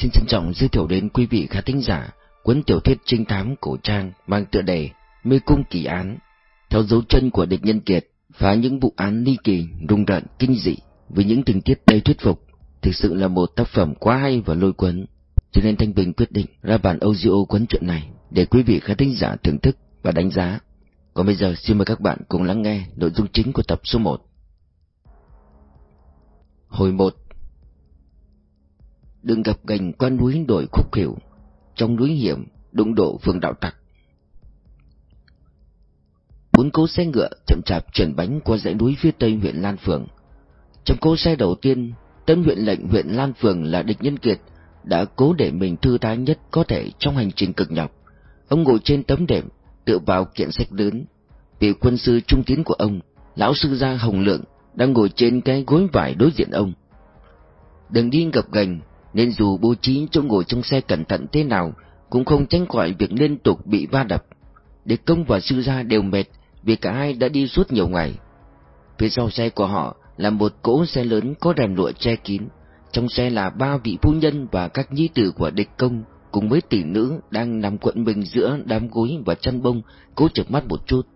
Xin trân trọng giới thiệu đến quý vị khán thính giả cuốn tiểu thuyết trinh thám cổ trang mang tựa đề Mê cung kỳ án, theo dấu chân của địch nhân kiệt phá những vụ án ly kỳ, rung rợn, kinh dị với những tình tiết đầy thuyết phục. Thực sự là một tác phẩm quá hay và lôi cuốn, cho nên Thanh Bình quyết định ra bản audio cuốn truyện này để quý vị khán thính giả thưởng thức và đánh giá. Còn bây giờ xin mời các bạn cùng lắng nghe nội dung chính của tập số 1. Hồi 1 Đừng gặp gành qua núi đổi khúc hiểu Trong núi hiểm đụng độ phường đạo tặc. Bốn cỗ xe ngựa chậm chạp chuyển bánh qua dãy núi phía tây huyện Lan Phường. Trong cỗ xe đầu tiên, Tân huyện lệnh huyện Lan Phường là địch nhân kiệt Đã cố để mình thư thái nhất có thể trong hành trình cực nhọc. Ông ngồi trên tấm đệm, Tựa vào kiện sách lớn. Vị quân sư trung tiến của ông, Lão sư gia Hồng Lượng, Đang ngồi trên cái gối vải đối diện ông. Đường đi gập gành nên dù bố trí chỗ ngồi trong xe cẩn thận thế nào cũng không tránh khỏi việc liên tục bị va đập. Địch công và sư gia đều mệt vì cả hai đã đi suốt nhiều ngày. Phía sau xe của họ là một cỗ xe lớn có rèm lụa che kín. Trong xe là ba vị phu nhân và các nhi tử của địch công cùng với tỷ nữ đang nằm quận mình giữa đám gối và chăn bông, cố chợp mắt một chút.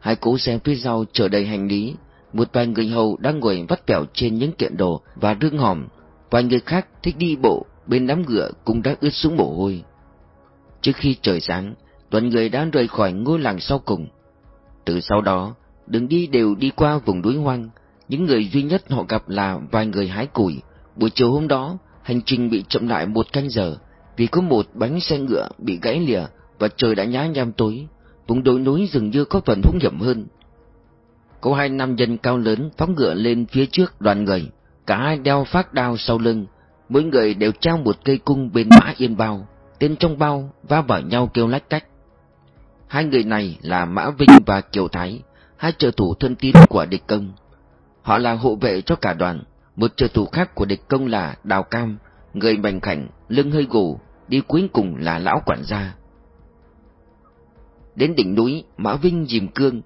Hai cỗ xe phía sau chở đầy hành lý, một vài người hầu đang ngồi vắt vẻo trên những kiện đồ và rương hòm, vài người khác thích đi bộ bên đám ngựa cũng đã ướt sũng mồ hôi. Trước khi trời sáng, toàn người đã rời khỏi ngôi làng sau cùng. Từ sau đó, đường đi đều đi qua vùng núi hoang, những người duy nhất họ gặp là vài người hái củi. Buổi chiều hôm đó, hành trình bị chậm lại một canh giờ, vì có một bánh xe ngựa bị gãy lìa và trời đã nhá nhem tối, vùng đồi núi dường như có phần hung hiểm hơn. Có hai nam nhân cao lớn phóng ngựa lên phía trước đoàn người, cả hai đeo phát đao sau lưng, mỗi người đều treo một cây cung bên mã yên bao, tên trong bao va vào nhau kêu lách cách. Hai người này là Mã Vinh và Kiều Thái, hai trợ thủ thân tín của địch công. Họ là hộ vệ cho cả đoàn, một trợ thủ khác của địch công là Đào Cam, người bành khảnh, lưng hơi gù, đi cuối cùng là lão quản gia. Đến đỉnh núi, Mã Vinh dìm cương,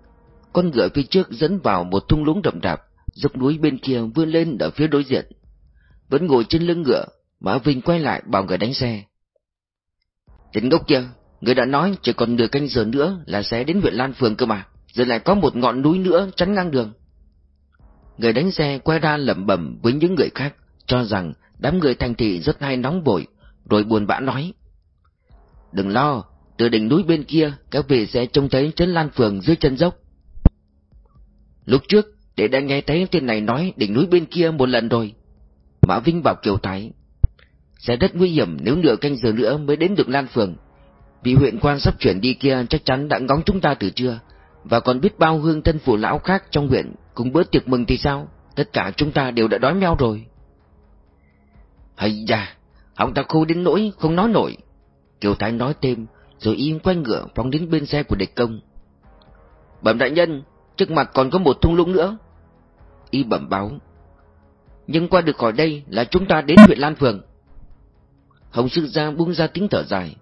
con ngựa phía trước dẫn vào một thung lũng rậm rạp, dốc núi bên kia vươn lên ở phía đối diện. Vẫn ngồi trên lưng ngựa, Mã Vinh quay lại bảo người đánh xe. Tên ngốc kia, người đã nói chỉ còn nửa canh giờ nữa là sẽ đến huyện Lan Phường cơ mà, giờ lại có một ngọn núi nữa chắn ngang đường. Người đánh xe quay ra lẩm bẩm với những người khác, cho rằng đám người thành thị rất hay nóng bội rồi buồn bã nói. Đừng lo, từ đỉnh núi bên kia, các vị sẽ trông thấy trấn Lan Phường dưới chân dốc. Lúc trước, để đã nghe thấy tên này nói đỉnh núi bên kia một lần rồi. Mã Vinh bảo Kiều Thái. Sẽ rất nguy hiểm nếu nửa canh giờ nữa mới đến được Lan Phường. Vì huyện quan sắp chuyển đi kia chắc chắn đã ngóng chúng ta từ trưa. Và còn biết bao hương thân phụ lão khác trong huyện cùng bữa tiệc mừng thì sao? Tất cả chúng ta đều đã đói meo rồi. Hay da, họng ta khô đến nỗi không nói nổi. Kiều Thái nói thêm, rồi im quay ngựa phóng đến bên xe của địch công. Bẩm đại nhân, trước mặt còn có một thung lũng nữa. Y bẩm báo. Nhưng qua được khỏi đây là chúng ta đến huyện Lan Phường. Hồng Sư Giang buông ra tiếng thở dài.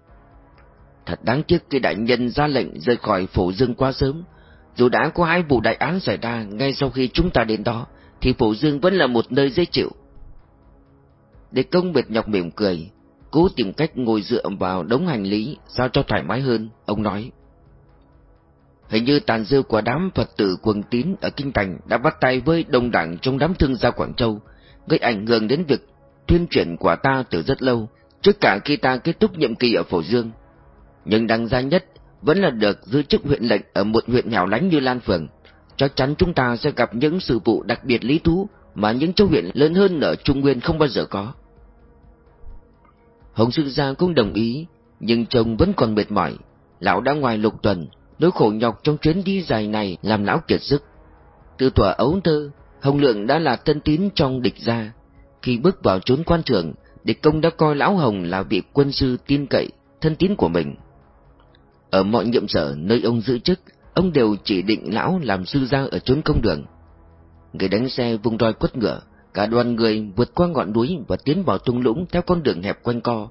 Thật đáng tiếc khi đại nhân ra lệnh rời khỏi phổ dương quá sớm. Dù đã có hai vụ đại án xảy ra ngay sau khi chúng ta đến đó, thì phổ dương vẫn là một nơi dễ chịu. Để công mệt nhọc mỉm cười, cố tìm cách ngồi dựa vào đống hành lý sao cho thoải mái hơn, ông nói. Hình như tàn dư của đám Phật tử quần tín ở Kinh Thành đã bắt tay với đồng đảng trong đám thương gia Quảng Châu, gây ảnh hưởng đến việc tuyên truyền của ta từ rất lâu, trước cả khi ta kết thúc nhiệm kỳ ở Phổ Dương. Nhưng đáng giá nhất vẫn là được giữ chức huyện lệnh ở một huyện nghèo lánh như Lan Phường. Chắc chắn chúng ta sẽ gặp những sự vụ đặc biệt lý thú mà những châu huyện lớn hơn ở Trung Nguyên không bao giờ có. Hồng Sư Gia cũng đồng ý, nhưng chồng vẫn còn mệt mỏi. Lão đã ngoài lục tuần, nỗi khổ nhọc trong chuyến đi dài này làm lão kiệt sức. Từ tuổi ấu thơ, Hồng Lượng đã là tân tín trong địch gia. Khi bước vào chốn quan trường, địch công đã coi lão Hồng là vị quân sư tin cậy, thân tín của mình. Ở mọi nhiệm sở nơi ông giữ chức, ông đều chỉ định lão làm sư gia ở chốn công đường. Người đánh xe vung roi quất ngựa, cả đoàn người vượt qua ngọn núi và tiến vào thung lũng theo con đường hẹp quanh co.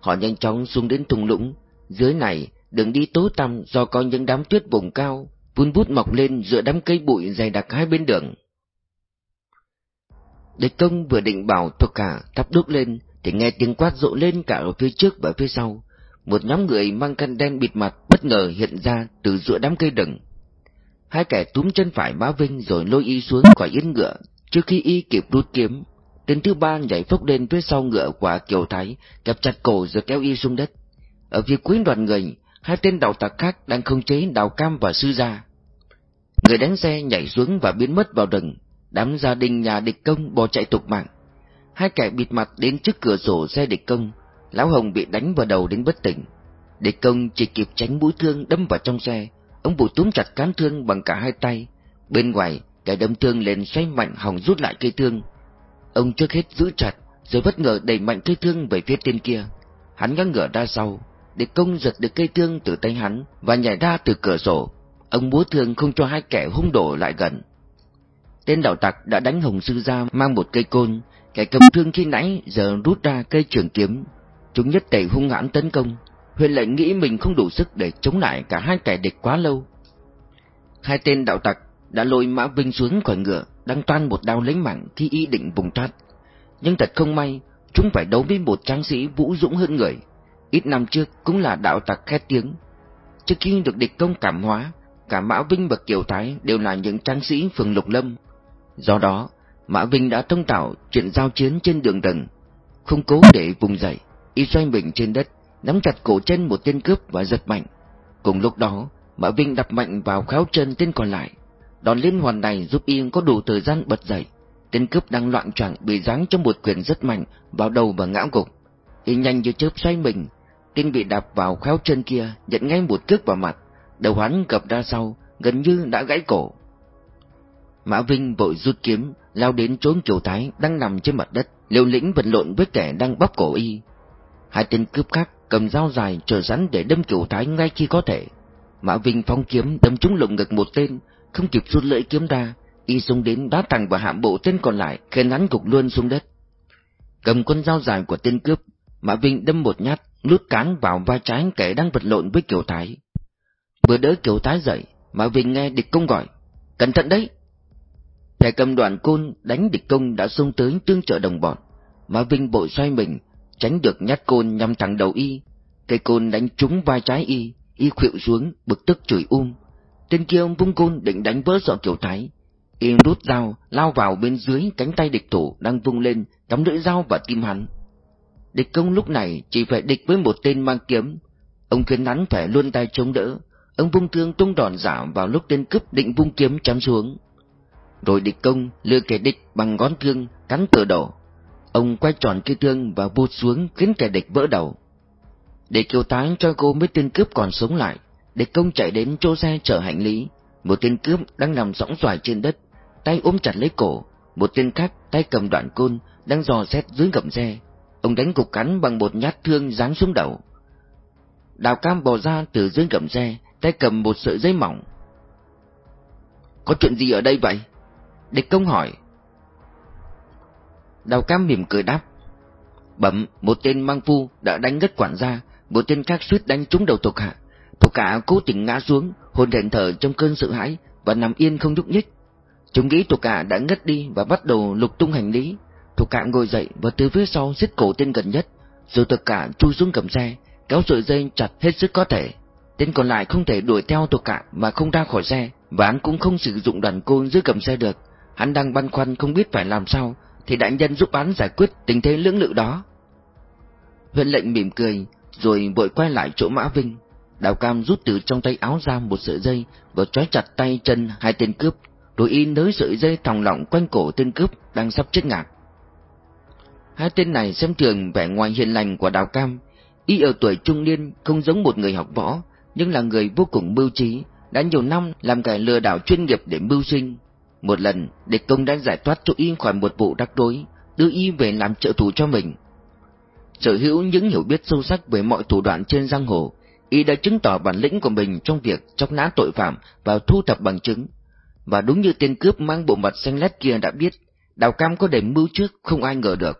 Họ nhanh chóng xuống đến thung lũng, dưới này đường đi tối tăm do có những đám tuyết vùng cao, vun vút mọc lên giữa đám cây bụi dày đặc hai bên đường. Địch công vừa định bảo thuộc cả thắp đúc lên, thì nghe tiếng quát rộ lên cả ở phía trước và phía sau. Một nhóm người mang khăn đen bịt mặt bất ngờ hiện ra từ giữa đám cây đừng. Hai kẻ túm chân phải Bá Vinh rồi lôi y xuống khỏi yên ngựa, trước khi y kịp rút kiếm. Tên thứ ba nhảy phốc lên phía sau ngựa quả Kiều Thái, kẹp chặt cổ rồi kéo y xuống đất. Ở phía cuối đoàn người, hai tên đạo tặc khác đang không chế đào cam và sư gia. Người đánh xe nhảy xuống và biến mất vào rừng, đám gia đình nhà địch công bỏ chạy tục mạng. Hai kẻ bịt mặt đến trước cửa sổ xe địch công, Lão Hồng bị đánh vào đầu đến bất tỉnh. Địch công chỉ kịp tránh mũi thương đâm vào trong xe, ông bụi túm chặt cán thương bằng cả hai tay. Bên ngoài, kẻ đâm thương lên xoay mạnh Hồng rút lại cây thương. Ông trước hết giữ chặt, rồi bất ngờ đẩy mạnh cây thương về phía tên kia. Hắn ngã ngửa ra sau, để công giật được cây thương từ tay hắn và nhảy ra từ cửa sổ. Ông búa thương không cho hai kẻ hung đổ lại gần. Tên đạo tặc đã đánh Hồng Sư ra mang một cây côn, kẻ cầm thương khi nãy giờ rút ra cây trường kiếm. Chúng nhất tề hung hãn tấn công, Huyền lệnh nghĩ mình không đủ sức để chống lại cả hai kẻ địch quá lâu. Hai tên đạo tặc đã lôi Mã Vinh xuống khỏi ngựa, đang toan một đao lấy mạng khi ý định vùng thoát. Nhưng thật không may, chúng phải đấu với một tráng sĩ vũ dũng hơn người. Ít năm trước cũng là đạo tặc khét tiếng. Trước khi được địch công cảm hóa, cả Mã Vinh và Kiều Thái đều là những tráng sĩ phường Lục Lâm. Do đó, Mã Vinh đã thông tạo chuyện giao chiến trên đường rừng, không cố để vùng dậy, y xoay mình trên đất, nắm chặt cổ chân một tên cướp và giật mạnh. Cùng lúc đó, Mã Vinh đập mạnh vào khéo chân tên còn lại. Đòn liên hoàn này giúp y có đủ thời gian bật dậy. Tên cướp đang loạn choạng bị giáng trong một quyền rất mạnh vào đầu và ngã gục. Y nhanh như chớp xoay mình, tên bị đạp vào khéo chân kia nhận ngay một cước vào mặt, đầu hắn gập ra sau, gần như đã gãy cổ. Mã Vinh vội rút kiếm, lao đến trốn kiều thái đang nằm trên mặt đất, liều lĩnh vật lộn với kẻ đang bóp cổ y. Hai tên cướp khác cầm dao dài chờ sẵn để đâm kiều thái ngay khi có thể. Mã Vinh phong kiếm đâm trúng lồng ngực một tên, không kịp rút lưỡi kiếm ra, y xông đến đá thẳng vào hạm bộ tên còn lại, khiến hắn gục luôn xuống đất. Cầm con dao dài của tên cướp, Mã Vinh đâm một nhát, lút cán vào vai trái kẻ đang vật lộn với Kiều Thái. Vừa đỡ Kiều Thái dậy, mà Vinh nghe địch công gọi, cẩn thận đấy! Thẻ cầm đoàn côn đánh địch công đã xông tới tương trợ đồng bọn. mà Vinh bội xoay mình, tránh được nhát côn nhắm thẳng đầu y. Cây côn đánh trúng vai trái y, y khuỵu xuống, bực tức chửi um. Tên kia ông vung côn định đánh vỡ sọ kiểu thái. Y rút dao, lao vào bên dưới cánh tay địch thủ đang vung lên, cắm lưỡi dao vào tim hắn. Địch công lúc này chỉ phải địch với một tên mang kiếm. Ông khiến hắn phải luôn tay chống đỡ. Ông vung thương tung đòn giả vào lúc tên cướp định vung kiếm chém xuống. Rồi địch công lừa kẻ địch bằng ngón thương cắn cửa đổ. Ông quay tròn cây thương và vụt xuống khiến kẻ địch vỡ đầu. Để kiều táng cho cô mấy tên cướp còn sống lại, địch công chạy đến chỗ xe chở hành lý. Một tên cướp đang nằm sõng xoài trên đất, tay ôm chặt lấy cổ. Một tên khác tay cầm đoạn côn đang dò xét dưới gầm xe. Ông đánh cục cắn bằng một nhát thương giáng xuống đầu. Đào cam bò ra từ dưới gầm xe, tay cầm một sợi dây mỏng. Có chuyện gì ở đây vậy? Địch công hỏi. Đào cam mỉm cười đáp. Bẩm, một tên mang phu đã đánh ngất quản gia, một tên khác suýt đánh trúng đầu thuộc hạ. Thuộc hạ cố tình ngã xuống, hồn đèn thở trong cơn sợ hãi và nằm yên không nhúc nhích. Chúng nghĩ thuộc hạ đã ngất đi và bắt đầu lục tung hành lý. Thủ cạm ngồi dậy và từ phía sau xiết cổ tên gần nhất, rồi tất cả chui xuống cầm xe, kéo sợi dây chặt hết sức có thể. Tên còn lại không thể đuổi theo thủ cạm mà không ra khỏi xe, và hắn cũng không sử dụng đoàn côn dưới cầm xe được. Hắn đang băn khoăn không biết phải làm sao, thì đại nhân giúp hắn giải quyết tình thế lưỡng lự đó. Huyện lệnh mỉm cười, rồi vội quay lại chỗ Mã Vinh. Đào Cam rút từ trong tay áo ra một sợi dây và trói chặt tay chân hai tên cướp, rồi y nới sợi dây thòng lọng quanh cổ tên cướp đang sắp chết ngạt. Hai tên này xem thường vẻ ngoài hiền lành của Đào Cam, y ở tuổi trung niên không giống một người học võ, nhưng là người vô cùng mưu trí, đã nhiều năm làm kẻ lừa đảo chuyên nghiệp để mưu sinh. Một lần, địch công đã giải thoát cho y khỏi một vụ rắc rối, đưa y về làm trợ thủ cho mình. Sở hữu những hiểu biết sâu sắc về mọi thủ đoạn trên giang hồ, y đã chứng tỏ bản lĩnh của mình trong việc chóc nã tội phạm và thu thập bằng chứng. Và đúng như tên cướp mang bộ mặt xanh lét kia đã biết, Đào Cam có đầy mưu trước không ai ngờ được.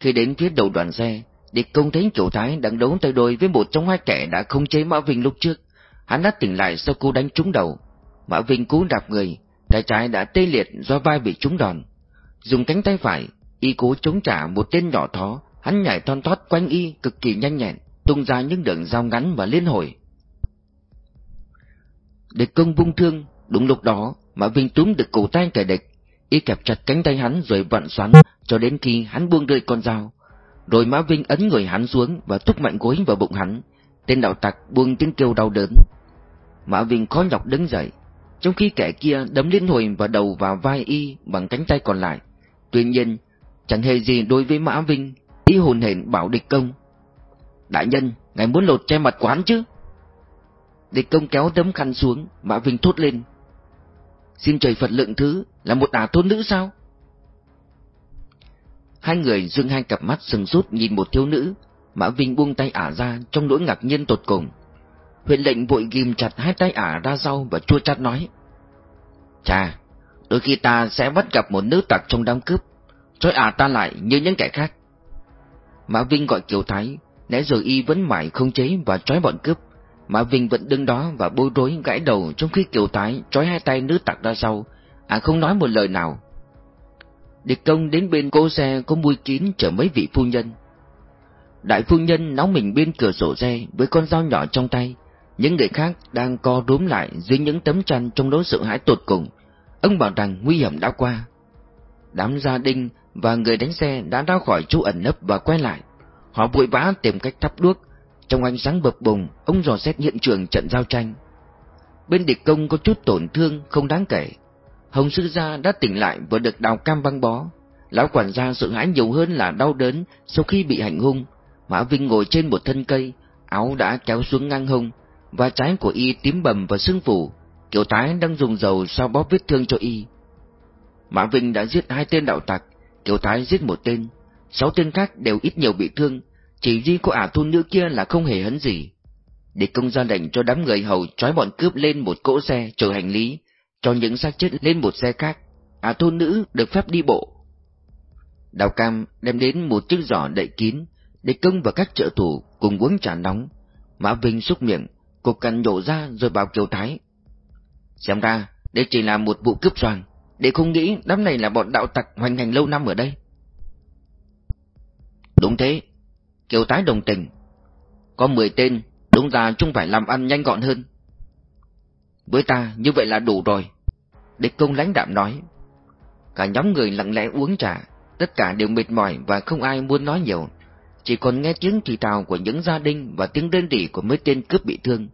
Khi đến phía đầu đoàn xe, địch công thấy chủ thái đang đấu tay đôi với một trong hai kẻ đã không chế Mã Vinh lúc trước. Hắn đã tỉnh lại sau cú đánh trúng đầu. Mã Vinh cú đạp người, tay trái đã tê liệt do vai bị trúng đòn. Dùng cánh tay phải, y cố chống trả một tên nhỏ thó hắn nhảy thon thót quanh y cực kỳ nhanh nhẹn, tung ra những đường dao ngắn và liên hồi. Địch công vung thương, đúng lúc đó, Mã Vinh túm được cổ tay kẻ địch, y kẹp chặt cánh tay hắn rồi vặn xoắn cho đến khi hắn buông rơi con dao. Rồi Mã Vinh ấn người hắn xuống và thúc mạnh gối vào bụng hắn, tên đạo tặc buông tiếng kêu đau đớn. Mã Vinh khó nhọc đứng dậy, trong khi kẻ kia đấm liên hồi vào đầu và vai y bằng cánh tay còn lại. Tuy nhiên, chẳng hề gì đối với Mã Vinh, y hồn hển bảo địch công. Đại nhân, ngài muốn lột che mặt quán chứ? Địch công kéo tấm khăn xuống, Mã Vinh thốt lên. Xin trời Phật lượng thứ, là một ả thôn nữ sao? Hai người dương hai cặp mắt sừng sút nhìn một thiếu nữ, Mã Vinh buông tay ả ra trong nỗi ngạc nhiên tột cùng. Huyện lệnh vội ghim chặt hai tay ả ra sau và chua chát nói. Chà, đôi khi ta sẽ bắt gặp một nữ tặc trong đám cướp, trói ả ta lại như những kẻ khác. Mã Vinh gọi Kiều Thái, nãy giờ y vẫn mãi không chế và trói bọn cướp. Mã Vinh vẫn đứng đó và bối rối gãi đầu trong khi Kiều Thái trói hai tay nữ tặc ra sau, ả không nói một lời nào. Địch công đến bên cô xe có mui kín chở mấy vị phu nhân. Đại phu nhân nóng mình bên cửa sổ xe với con dao nhỏ trong tay, những người khác đang co rúm lại dưới những tấm chăn trong nỗi sợ hãi tột cùng. Ông bảo rằng nguy hiểm đã qua. Đám gia đình và người đánh xe đã ra khỏi chỗ ẩn nấp và quay lại. Họ vội vã tìm cách thắp đuốc. Trong ánh sáng bập bùng, ông dò xét hiện trường trận giao tranh. Bên địch công có chút tổn thương không đáng kể. Hồng sư gia đã tỉnh lại và được đào cam băng bó. Lão quản gia sợ hãi nhiều hơn là đau đớn sau khi bị hành hung. Mã Vinh ngồi trên một thân cây, áo đã kéo xuống ngang hông, và trái của y tím bầm và sưng phủ, kiểu tái đang dùng dầu sao bóp vết thương cho y. Mã Vinh đã giết hai tên đạo tặc, kiểu tái giết một tên, sáu tên khác đều ít nhiều bị thương, chỉ duy có ả thôn nữ kia là không hề hấn gì. Địch công ra lệnh cho đám người hầu trói bọn cướp lên một cỗ xe chở hành lý, cho những xác chết lên một xe khác, à thôn nữ được phép đi bộ. Đào Cam đem đến một chiếc giỏ đậy kín, để công và các trợ thủ cùng uống trà nóng. Mã Vinh xúc miệng, cục cằn nhổ ra rồi bảo Kiều Thái. Xem ra, đây chỉ là một vụ cướp soàng, để không nghĩ đám này là bọn đạo tặc hoành hành lâu năm ở đây. Đúng thế, Kiều Thái đồng tình. Có 10 tên, đúng ra chúng phải làm ăn nhanh gọn hơn. Với ta, như vậy là đủ rồi. Địch công lãnh đạm nói. Cả nhóm người lặng lẽ uống trà, tất cả đều mệt mỏi và không ai muốn nói nhiều. Chỉ còn nghe tiếng thì thào của những gia đình và tiếng đơn rỉ của mấy tên cướp bị thương.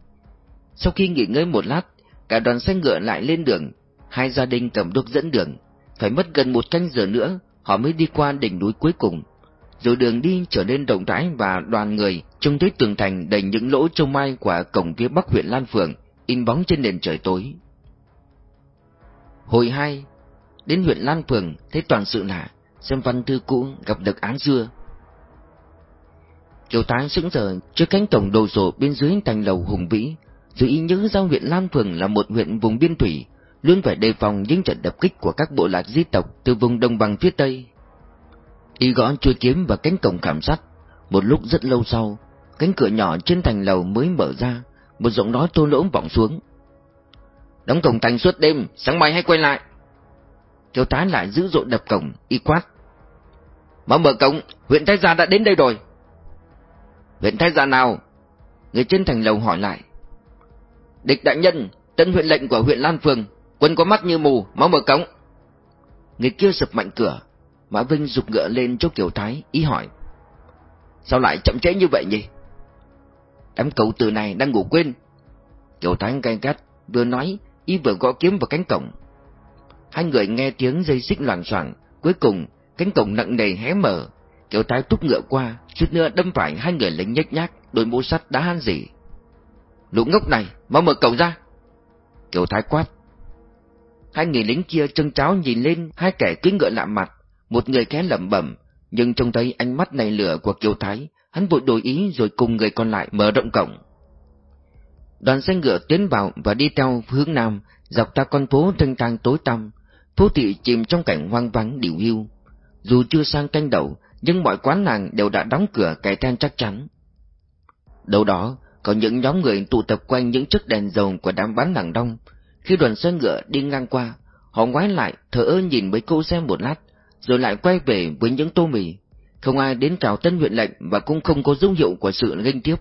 Sau khi nghỉ ngơi một lát, cả đoàn xe ngựa lại lên đường, hai gia đình cầm đuốc dẫn đường. Phải mất gần một canh giờ nữa, họ mới đi qua đỉnh núi cuối cùng. Rồi đường đi trở nên rộng rãi và đoàn người trông thấy tường thành đầy những lỗ trông mai của cổng phía bắc huyện Lan Phượng, in bóng trên nền trời tối. Hồi hai, đến huyện Lan Phường thấy toàn sự lạ, xem văn thư cũ gặp được án xưa. Kiều Thái sững sờ trước cánh cổng đồ sộ bên dưới thành lầu hùng vĩ, rồi ý nhớ ra huyện Lan Phường là một huyện vùng biên thủy, luôn phải đề phòng những trận đập kích của các bộ lạc di tộc từ vùng đồng bằng phía Tây. Y gõ chuôi kiếm vào cánh cổng khảm sắt, một lúc rất lâu sau, cánh cửa nhỏ trên thành lầu mới mở ra, một giọng nói thô lỗ vọng xuống. Đóng cổng thành suốt đêm, sáng mai hãy quay lại. Kiều Thái lại giữ dội đập cổng, y quát. Mở mở cổng, huyện Thái Gia đã đến đây rồi. Huyện Thái Gia nào? Người trên thành lầu hỏi lại. Địch đại nhân, tân huyện lệnh của huyện Lan phường quân có mắt như mù, mau mở cổng. Người kia sập mạnh cửa, Mã Vinh rục ngựa lên cho Kiều Thái, ý hỏi. Sao lại chậm trễ như vậy nhỉ? Đám cậu từ này đang ngủ quên. Kiều Thái gay gắt, vừa nói, ý vừa gõ kiếm vào cánh cổng. Hai người nghe tiếng dây xích loạn soạn, cuối cùng cánh cổng nặng nề hé mở. Kiều Thái túc ngựa qua, chút nữa đâm phải hai người lính nhếch nhác, đôi mũ sắt đá han gì. Lũ ngốc này, mau mở cổng ra. Kiều Thái quát. Hai người lính kia chân cháo nhìn lên hai kẻ cưỡi ngựa lạ mặt, một người khẽ lẩm bẩm, nhưng trông thấy ánh mắt này lửa của Kiều Thái, hắn vội đổi ý rồi cùng người còn lại mở rộng cổng. Đoàn xe ngựa tiến vào và đi theo hướng nam, dọc ta con phố thanh thang tối tăm, phố thị chìm trong cảnh hoang vắng điều hưu. Dù chưa sang canh đầu, nhưng mọi quán hàng đều đã đóng cửa cài then chắc chắn. Đâu đó, có những nhóm người tụ tập quanh những chiếc đèn dầu của đám bán hàng đông. Khi đoàn xe ngựa đi ngang qua, họ ngoái lại thở ơ nhìn mấy cô xem một lát, rồi lại quay về với những tô mì. Không ai đến chào tân huyện lệnh và cũng không có dấu hiệu của sự nghênh tiếp.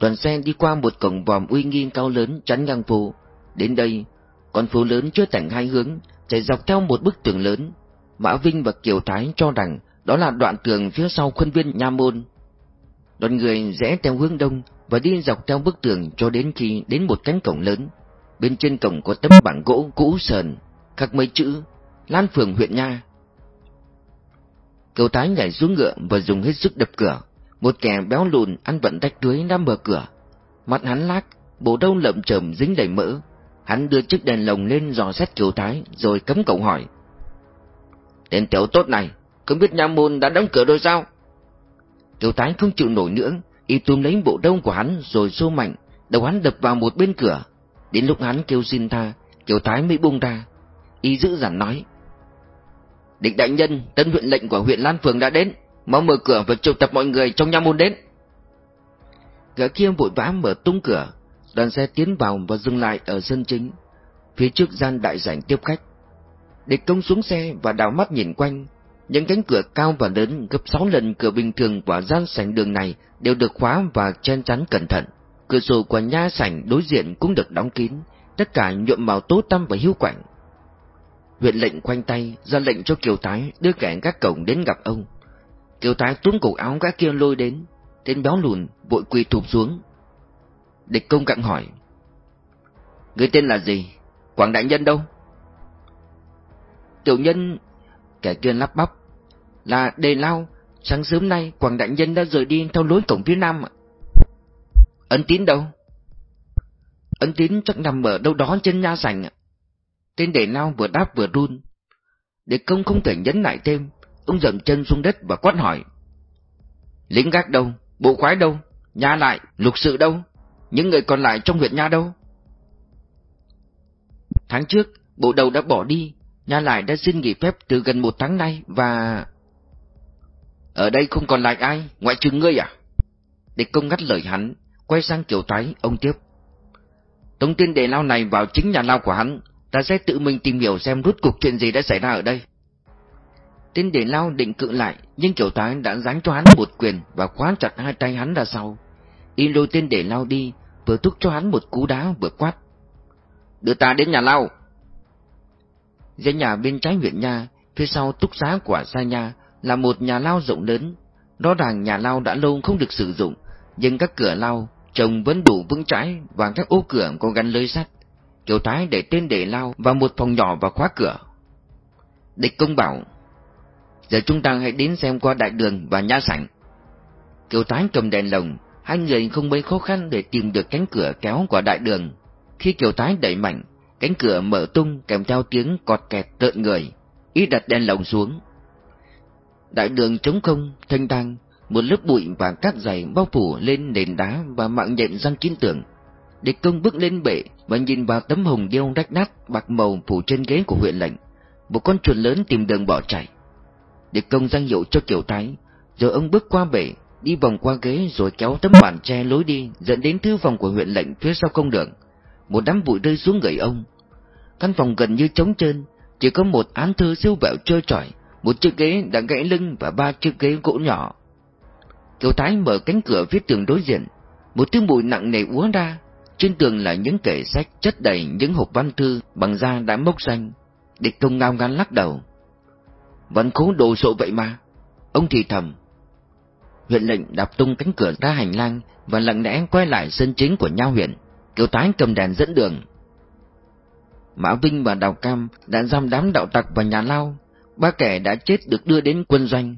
Đoàn xe đi qua một cổng vòm uy nghi cao lớn chắn ngang phố. Đến đây, con phố lớn chưa thành hai hướng, chạy dọc theo một bức tường lớn. Mã Vinh và Kiều Thái cho rằng đó là đoạn tường phía sau khuôn viên Nha Môn. Đoàn người rẽ theo hướng đông và đi dọc theo bức tường cho đến khi đến một cánh cổng lớn. Bên trên cổng có tấm bảng gỗ cũ sờn, khắc mấy chữ Lan Phường huyện Nha. Kiều Thái nhảy xuống ngựa và dùng hết sức đập cửa. Một kẻ béo lùn ăn vận tách tưới đang mở cửa. Mặt hắn lác, bộ đâu lậm chầm dính đầy mỡ. Hắn đưa chiếc đèn lồng lên dò xét Kiều Thái rồi cấm cậu hỏi. Tên tiểu tốt này, không biết nha môn đã đóng cửa rồi sao? Kiều Thái không chịu nổi nữa, y túm lấy bộ đông của hắn rồi xô mạnh, đầu hắn đập vào một bên cửa. Đến lúc hắn kêu xin tha, Kiều Thái mới buông ra. Y giữ dằn nói. Địch đại nhân, tân huyện lệnh của huyện Lan Phường đã đến, mau mở cửa và triệu tập mọi người trong nha môn đến. Gã kia vội vã mở tung cửa, đoàn xe tiến vào và dừng lại ở sân chính, phía trước gian đại sảnh tiếp khách. Địch công xuống xe và đảo mắt nhìn quanh, những cánh cửa cao và lớn gấp 6 lần cửa bình thường của gian sảnh đường này đều được khóa và chen chắn cẩn thận. Cửa sổ của nha sảnh đối diện cũng được đóng kín, tất cả nhuộm màu tố tăm và hiu quạnh. Huyện lệnh quanh tay ra lệnh cho Kiều Tái đưa kẻ các cổng đến gặp ông. Kiều Tái túm cổ áo gã kia lôi đến, tên béo lùn vội quỳ thụp xuống. Địch công cặn hỏi. Người tên là gì? Quảng đại nhân đâu? Tiểu nhân... Kẻ kia lắp bắp. Là Đề Lao, sáng sớm nay Quảng đại nhân đã rời đi theo lối cổng phía nam ạ. Ấn tín đâu? Ấn tín chắc nằm ở đâu đó trên nha sảnh ạ. Tên Đề Lao vừa đáp vừa run. Địch công không thể nhấn lại thêm, ông dậm chân xuống đất và quát hỏi. Lính gác đâu? Bộ khoái đâu? nhà lại, lục sự đâu? Những người còn lại trong huyện Nha đâu? Tháng trước, bộ đầu đã bỏ đi, nhà lại đã xin nghỉ phép từ gần một tháng nay và... Ở đây không còn lại ai, ngoại trừ ngươi à? Địch công ngắt lời hắn, quay sang kiểu tái, ông tiếp. Tống tiên đề lao này vào chính nhà lao của hắn, ta sẽ tự mình tìm hiểu xem rút cục chuyện gì đã xảy ra ở đây. Tên để lao định cự lại, nhưng kiểu tái đã giáng cho hắn một quyền và khóa chặt hai tay hắn ra sau. Y lôi tên để lao đi, vừa thúc cho hắn một cú đá vừa quát. Đưa ta đến nhà lao. Dãy nhà bên trái huyện nha, phía sau túc xá của Sa Nha là một nhà lao rộng lớn. Rõ ràng nhà lao đã lâu không được sử dụng, nhưng các cửa lao trồng vẫn đủ vững chãi và các ô cửa có gắn lưới sắt. Kiều Thái để tên để lao vào một phòng nhỏ và khóa cửa. Địch công bảo, giờ chúng ta hãy đến xem qua đại đường và nhà sảnh. Kiều Thái cầm đèn lồng, hai người không mấy khó khăn để tìm được cánh cửa kéo của đại đường. Khi Kiều Thái đẩy mạnh, cánh cửa mở tung kèm theo tiếng cọt kẹt tợn người, ý đặt đèn lồng xuống. Đại đường trống không, thanh thang, một lớp bụi và cát dày bao phủ lên nền đá và mạng nhện răng kín tường. Địch công bước lên bệ và nhìn vào tấm hồng điêu rách nát bạc màu phủ trên ghế của huyện lệnh. Một con chuột lớn tìm đường bỏ chạy. Địch công giang hiệu cho kiểu thái, rồi ông bước qua bệ đi vòng qua ghế rồi kéo tấm màn che lối đi dẫn đến thư phòng của huyện lệnh phía sau công đường. Một đám bụi rơi xuống người ông. Căn phòng gần như trống trơn, chỉ có một án thư siêu vẹo trơ trọi, một chiếc ghế đã gãy lưng và ba chiếc ghế gỗ nhỏ. Kiều Thái mở cánh cửa phía tường đối diện, một tiếng bụi nặng nề úa ra, trên tường là những kệ sách chất đầy những hộp văn thư bằng da đã mốc xanh. Địch công ngao ngán lắc đầu. Vẫn khố đồ sộ vậy mà. Ông thì thầm. Huyện lệnh đạp tung cánh cửa ra hành lang và lặng lẽ quay lại sân chính của nhau huyện. Kiều Thái cầm đèn dẫn đường. Mã Vinh và Đào Cam đã giam đám đạo tặc vào nhà lao. Ba kẻ đã chết được đưa đến quân doanh.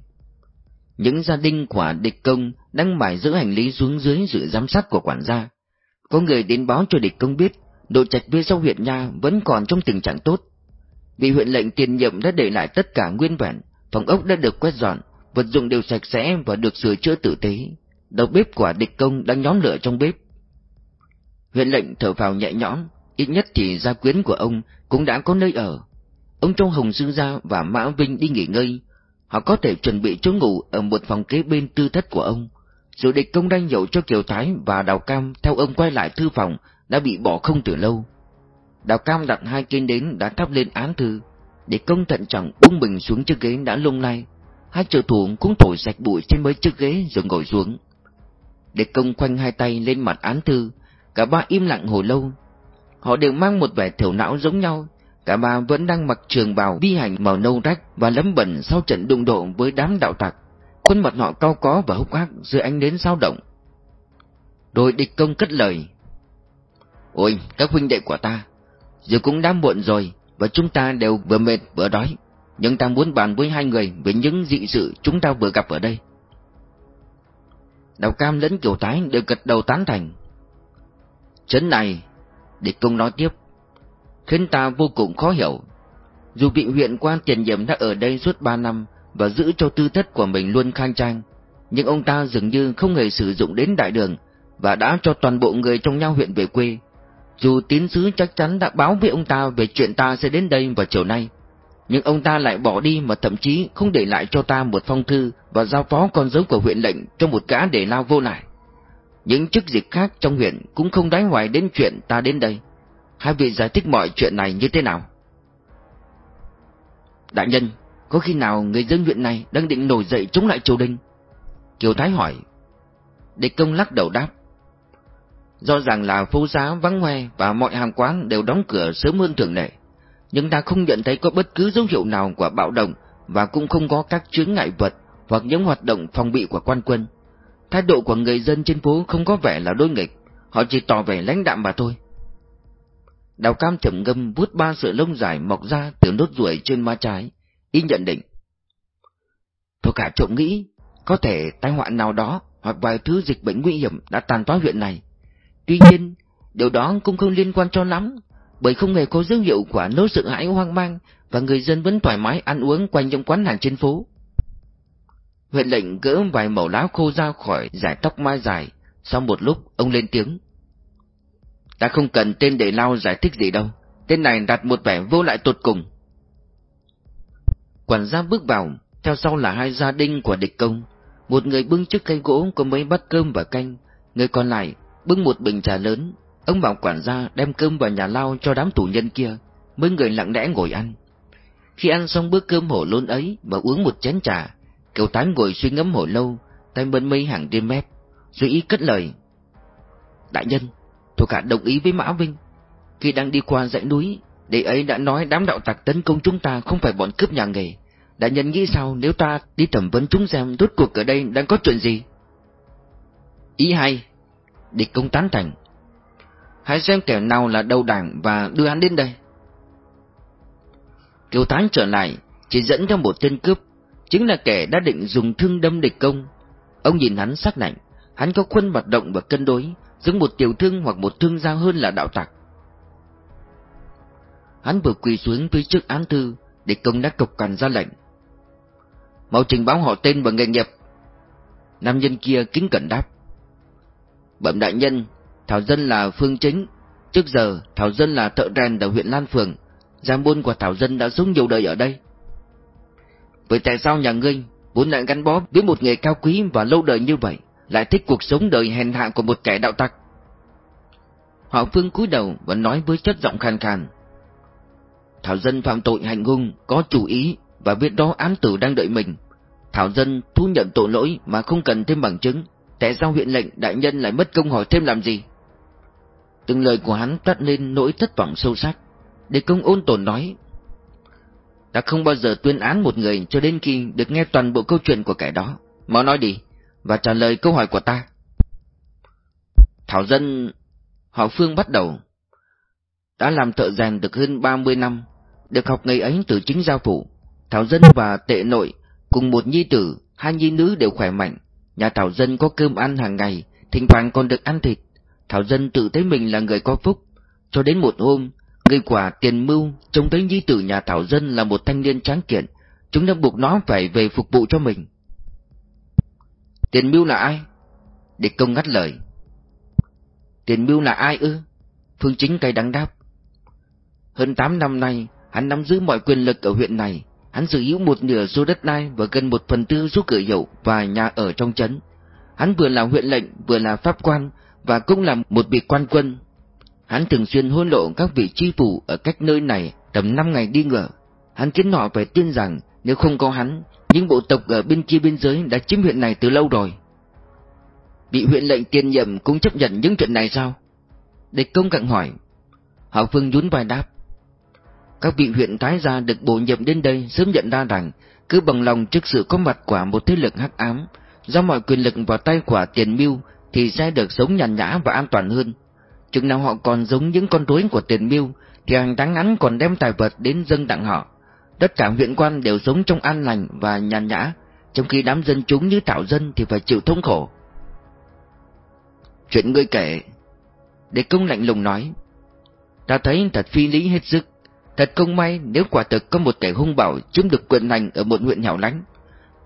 Những gia đình của địch công đang mải giữ hành lý xuống dưới sự giám sát của quản gia. Có người đến báo cho địch công biết, đội trạch phía sau huyện nha vẫn còn trong tình trạng tốt. Vì huyện lệnh tiền nhiệm đã để lại tất cả nguyên vẹn, phòng ốc đã được quét dọn, vật dụng đều sạch sẽ và được sửa chữa tử tế. Đầu bếp của địch công đang nhóm lửa trong bếp. Huyện lệnh thở vào nhẹ nhõm, ít nhất thì gia quyến của ông cũng đã có nơi ở. Ông trong Hồng dương Gia và Mã Vinh đi nghỉ ngơi, họ có thể chuẩn bị chỗ ngủ ở một phòng kế bên tư thất của ông. Dù địch công đang nhậu cho Kiều Thái và Đào Cam theo ông quay lại thư phòng đã bị bỏ không từ lâu. Đào Cam đặt hai cây đến đã thắp lên án thư, để công thận trọng buông mình xuống chiếc ghế đã lung lay. hai trợ thủ cũng thổi sạch bụi trên mấy chiếc ghế rồi ngồi xuống. Địch công khoanh hai tay lên mặt án thư, cả ba im lặng hồi lâu. Họ đều mang một vẻ thiểu não giống nhau, cả ba vẫn đang mặc trường bào bi hành màu nâu rách và lấm bẩn sau trận đụng độ với đám đạo tặc. Khuôn mặt họ cao có và hốc hác dưới ánh đến sao động. Rồi địch công cất lời. Ôi, các huynh đệ của ta, giờ cũng đã muộn rồi, và chúng ta đều vừa mệt vừa đói. Nhưng ta muốn bàn với hai người về những dị sự chúng ta vừa gặp ở đây. Đào Cam lẫn Kiều Thái đều gật đầu tán thành. Chấn này, địch công nói tiếp, khiến ta vô cùng khó hiểu. Dù vị huyện quan tiền nhiệm đã ở đây suốt ba năm và giữ cho tư thất của mình luôn khang trang, nhưng ông ta dường như không hề sử dụng đến đại đường và đã cho toàn bộ người trong nhau huyện về quê. Dù tín sứ chắc chắn đã báo với ông ta về chuyện ta sẽ đến đây vào chiều nay, nhưng ông ta lại bỏ đi mà thậm chí không để lại cho ta một phong thư và giao phó con dấu của huyện lệnh cho một gã để lao vô lại. Những chức dịch khác trong huyện cũng không đánh hoài đến chuyện ta đến đây. Hai vị giải thích mọi chuyện này như thế nào? Đại nhân, có khi nào người dân huyện này đang định nổi dậy chống lại triều đình? Kiều Thái hỏi. Địch công lắc đầu đáp. Do rằng là phố xá vắng hoe và mọi hàng quán đều đóng cửa sớm hơn thường lệ nhưng ta không nhận thấy có bất cứ dấu hiệu nào của bạo động và cũng không có các chướng ngại vật hoặc những hoạt động phòng bị của quan quân. Thái độ của người dân trên phố không có vẻ là đối nghịch, họ chỉ tỏ vẻ lãnh đạm mà thôi. Đào cam trầm ngâm vuốt ba sợi lông dài mọc ra từ nốt ruồi trên má trái, y nhận định. Tôi cả trộm nghĩ, có thể tai họa nào đó hoặc vài thứ dịch bệnh nguy hiểm đã tàn phá huyện này. Tuy nhiên, điều đó cũng không liên quan cho lắm, bởi không hề có dấu hiệu của nỗi sợ hãi hoang mang và người dân vẫn thoải mái ăn uống quanh những quán hàng trên phố. Huyện lệnh gỡ vài mẩu lá khô ra khỏi giải tóc mai dài, sau một lúc ông lên tiếng. Ta không cần tên để lao giải thích gì đâu, tên này đặt một vẻ vô lại tột cùng. Quản gia bước vào, theo sau là hai gia đình của địch công, một người bưng chiếc cây gỗ có mấy bát cơm và canh, người còn lại bưng một bình trà lớn, Ông bảo quản gia đem cơm vào nhà lao cho đám tù nhân kia, mấy người lặng lẽ ngồi ăn. Khi ăn xong bữa cơm hổ lôn ấy và uống một chén trà, Kiều Tán ngồi suy ngẫm hồi lâu, tay bên mây hàng đêm mép, suy ý cất lời. Đại nhân, thuộc cả đồng ý với Mã Vinh. Khi đang đi qua dãy núi, đệ ấy đã nói đám đạo tặc tấn công chúng ta không phải bọn cướp nhà nghề. Đại nhân nghĩ sao nếu ta đi thẩm vấn chúng xem rốt cuộc ở đây đang có chuyện gì? Ý hay, địch công tán thành. Hãy xem kẻ nào là đầu đảng và đưa hắn đến đây. Kiều Thái trở lại, chỉ dẫn theo một tên cướp, chính là kẻ đã định dùng thương đâm địch công. Ông nhìn hắn sắc lạnh, hắn có khuôn mặt động và cân đối, giống một tiểu thương hoặc một thương gia hơn là đạo tặc. Hắn vừa quỳ xuống phía trước án thư, để công đã cộc cằn ra lệnh. Mau trình báo họ tên và nghề nghiệp. Nam nhân kia kính cẩn đáp. Bẩm đại nhân, Thảo Dân là Phương Chính. Trước giờ, Thảo Dân là thợ rèn ở huyện Lan Phường. giang buôn của Thảo Dân đã sống nhiều đời ở đây. Vậy tại sao nhà ngươi vốn lại gắn bó với một nghề cao quý và lâu đời như vậy, lại thích cuộc sống đời hèn hạ của một kẻ đạo tặc? Họ Phương cúi đầu và nói với chất giọng khàn khàn. Thảo Dân phạm tội hành hung, có chủ ý và biết đó án tử đang đợi mình. Thảo Dân thu nhận tội lỗi mà không cần thêm bằng chứng. Tại sao huyện lệnh đại nhân lại mất công hỏi thêm làm gì? Từng lời của hắn tắt lên nỗi thất vọng sâu sắc. Để công ôn tồn nói, Ta không bao giờ tuyên án một người cho đến khi được nghe toàn bộ câu chuyện của kẻ đó. Mau nói đi, và trả lời câu hỏi của ta. Thảo dân... Họ Phương bắt đầu. Đã làm thợ rèn được hơn 30 năm, được học nghề ấy từ chính gia phủ. Thảo dân và tệ nội, cùng một nhi tử, hai nhi nữ đều khỏe mạnh. Nhà Thảo dân có cơm ăn hàng ngày, thỉnh thoảng còn được ăn thịt. Thảo Dân tự thấy mình là người có phúc. Cho đến một hôm, người quả tiền mưu trông thấy nhi tử nhà Thảo Dân là một thanh niên tráng kiện, chúng đã buộc nó phải về phục vụ cho mình. Tiền mưu là ai? Địch công ngắt lời. Tiền mưu là ai ư? Phương Chính cay đắng đáp. Hơn 8 năm nay, hắn nắm giữ mọi quyền lực ở huyện này. Hắn sở hữu một nửa số đất đai và gần một phần tư số cửa hiệu và nhà ở trong trấn. Hắn vừa là huyện lệnh, vừa là pháp quan, và cũng là một vị quan quân. Hắn thường xuyên hôn lộ các vị chi phủ ở cách nơi này tầm năm ngày đi ngựa. Hắn khiến họ phải tin rằng Nếu không có hắn, những bộ tộc ở bên kia biên giới đã chiếm huyện này từ lâu rồi. Bị huyện lệnh tiền nhiệm cũng chấp nhận những chuyện này sao? Địch công cặn hỏi. Hảo Phương nhún vai đáp. Các vị huyện thái gia được bổ nhiệm đến đây sớm nhận ra rằng cứ bằng lòng trước sự có mặt của một thế lực hắc ám, do mọi quyền lực vào tay của tiền mưu thì sẽ được sống nhàn nhã và an toàn hơn. Chừng nào họ còn giống những con rối của tiền mưu thì hàng tháng ngắn còn đem tài vật đến dân tặng họ. Tất cả huyện quan đều sống trong an lành và nhàn nhã, trong khi đám dân chúng như tạo dân thì phải chịu thống khổ. Chuyện ngươi kể, để công lạnh lùng nói, ta thấy thật phi lý hết sức, thật không may nếu quả thực có một kẻ hung bạo chiếm được quyền hành ở một huyện hẻo lánh.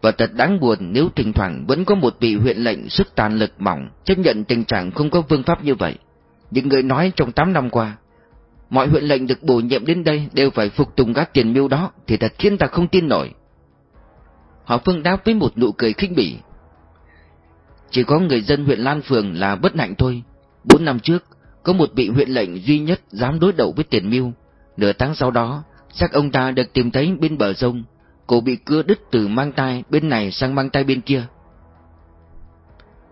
Và thật đáng buồn nếu thỉnh thoảng vẫn có một vị huyện lệnh sức tàn lực mỏng chấp nhận tình trạng không có phương pháp như vậy. Những người nói trong 8 năm qua, mọi huyện lệnh được bổ nhiệm đến đây đều phải phục tùng các tiền mưu đó thì thật khiến ta không tin nổi. Họ phương đáp với một nụ cười khinh bỉ. Chỉ có người dân huyện Lan Phường là bất hạnh thôi. Bốn năm trước, có một vị huyện lệnh duy nhất dám đối đầu với tiền mưu. Nửa tháng sau đó, xác ông ta được tìm thấy bên bờ sông, cổ bị cưa đứt từ mang tay bên này sang mang tay bên kia.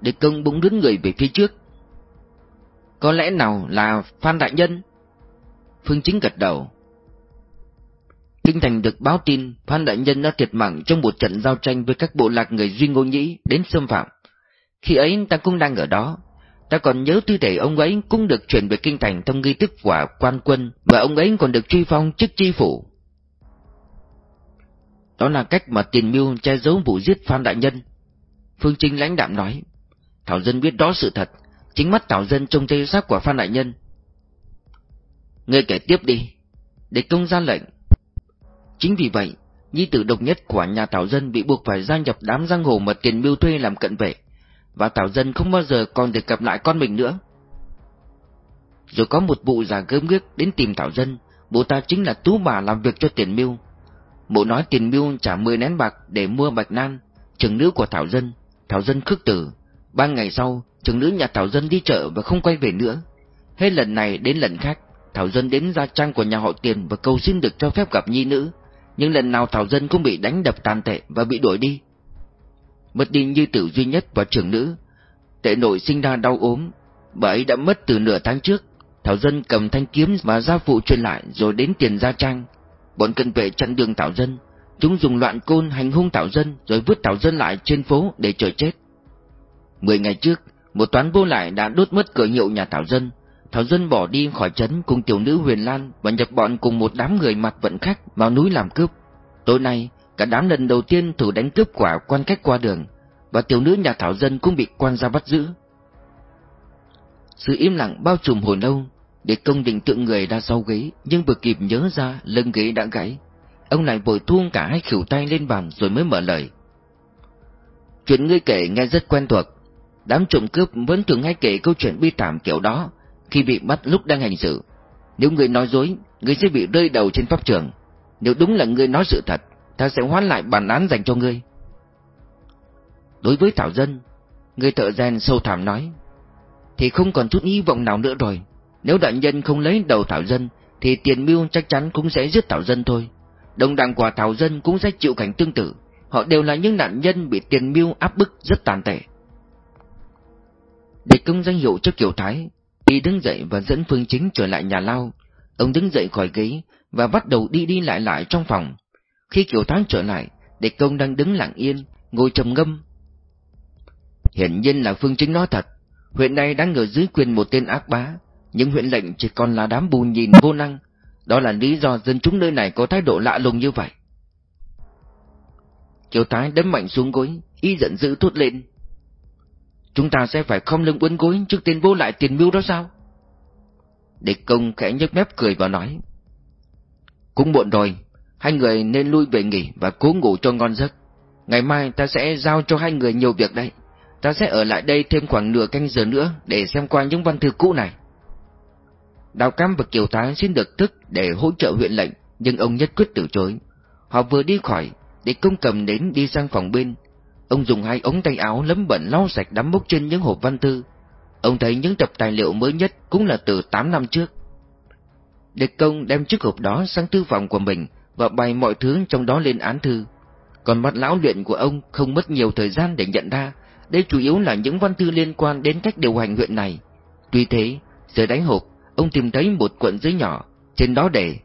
Địch công bỗng đứng người về phía trước. Có lẽ nào là Phan Đại Nhân? Phương Chính gật đầu. Kinh Thành được báo tin Phan Đại Nhân đã thiệt mạng trong một trận giao tranh với các bộ lạc người Duy Ngô Nhĩ đến xâm phạm. Khi ấy ta cũng đang ở đó. Ta còn nhớ tư thể ông ấy cũng được chuyển về Kinh Thành trong nghi thức quả quan quân và ông ấy còn được truy phong chức chi phủ. Đó là cách mà tiền mưu che giấu vụ giết Phan Đại Nhân. Phương Trinh lãnh đạm nói. Thảo Dân biết đó sự thật, chính mắt Thảo Dân trông thấy xác của Phan Đại Nhân. Ngươi kể tiếp đi. để công ra lệnh. Chính vì vậy, nhi tử độc nhất của nhà Thảo Dân bị buộc phải gia nhập đám giang hồ mà tiền mưu thuê làm cận vệ, và Thảo Dân không bao giờ còn được gặp lại con mình nữa. Rồi có một vụ già gớm ghiếc đến tìm Thảo Dân, bộ ta chính là tú bà làm việc cho tiền mưu. Bộ nói tiền mưu trả 10 nén bạc để mua bạch nan, trưởng nữ của Thảo Dân. Thảo Dân khước tử. Ba ngày sau, trưởng nữ nhà Thảo Dân đi chợ và không quay về nữa. Hết lần này đến lần khác, Thảo Dân đến gia trang của nhà họ tiền và cầu xin được cho phép gặp nhi nữ. Nhưng lần nào Thảo Dân cũng bị đánh đập tàn tệ và bị đuổi đi. Mất đi như tử duy nhất và trưởng nữ. Tệ nội sinh ra đau ốm, bà ấy đã mất từ nửa tháng trước. Thảo Dân cầm thanh kiếm và gia phụ truyền lại rồi đến tiền gia trang. Bọn cận vệ chặn đường Thảo Dân. Chúng dùng loạn côn hành hung Thảo Dân rồi vứt Thảo Dân lại trên phố để chờ chết. Mười ngày trước, một toán vô lại đã đốt mất cửa hiệu nhà Thảo Dân. Thảo Dân bỏ đi khỏi trấn cùng tiểu nữ Huyền Lan và nhập bọn cùng một đám người mặt vận khách vào núi làm cướp. Tối nay, cả đám lần đầu tiên thử đánh cướp quả quan cách qua đường, và tiểu nữ nhà Thảo Dân cũng bị quan gia bắt giữ. Sự im lặng bao trùm hồi lâu, để công định tượng người đã sau ghế, nhưng vừa kịp nhớ ra lưng ghế đã gãy. Ông lại vội thuông cả hai khỉu tay lên bàn rồi mới mở lời. Chuyện ngươi kể nghe rất quen thuộc. Đám trộm cướp vẫn thường hay kể câu chuyện bi thảm kiểu đó khi bị bắt lúc đang hành xử. Nếu người nói dối, người sẽ bị rơi đầu trên pháp trường. Nếu đúng là người nói sự thật, ta sẽ hoán lại bản án dành cho ngươi. Đối với Thảo Dân, người thợ rèn sâu thảm nói, thì không còn chút hy vọng nào nữa rồi. Nếu đại nhân không lấy đầu Thảo Dân, thì tiền mưu chắc chắn cũng sẽ giết Thảo Dân thôi. Đồng đảng của Thảo Dân cũng sẽ chịu cảnh tương tự. Họ đều là những nạn nhân bị tiền mưu áp bức rất tàn tệ. Để công danh hiệu cho Kiều Thái, y đứng dậy và dẫn Phương Chính trở lại nhà lao. Ông đứng dậy khỏi ghế và bắt đầu đi đi lại lại trong phòng. Khi Kiều Thái trở lại, đệ công đang đứng lặng yên, ngồi trầm ngâm. Hiển nhiên là Phương Chính nói thật, huyện này đang ở dưới quyền một tên ác bá, nhưng huyện lệnh chỉ còn là đám bù nhìn vô năng. Đó là lý do dân chúng nơi này có thái độ lạ lùng như vậy. Kiều Thái đấm mạnh xuống gối, y giận dữ thốt lên. Chúng ta sẽ phải không lưng uốn gối trước tên vô lại tiền mưu đó sao? Địch công khẽ nhếch mép cười và nói. Cũng muộn rồi, hai người nên lui về nghỉ và cố ngủ cho ngon giấc. Ngày mai ta sẽ giao cho hai người nhiều việc đây. Ta sẽ ở lại đây thêm khoảng nửa canh giờ nữa để xem qua những văn thư cũ này. Đào Cam và Kiều Thái xin được thức để hỗ trợ huyện lệnh, nhưng ông nhất quyết từ chối. Họ vừa đi khỏi, để công cầm đến đi sang phòng bên. Ông dùng hai ống tay áo lấm bẩn lau sạch đám mốc trên những hộp văn thư. Ông thấy những tập tài liệu mới nhất cũng là từ 8 năm trước. Địch công đem chiếc hộp đó sang thư phòng của mình và bày mọi thứ trong đó lên án thư. còn mắt lão luyện của ông không mất nhiều thời gian để nhận ra, đây chủ yếu là những văn thư liên quan đến cách điều hành huyện này. Tuy thế, giờ đánh hộp, ông tìm thấy một cuộn giấy nhỏ, trên đó để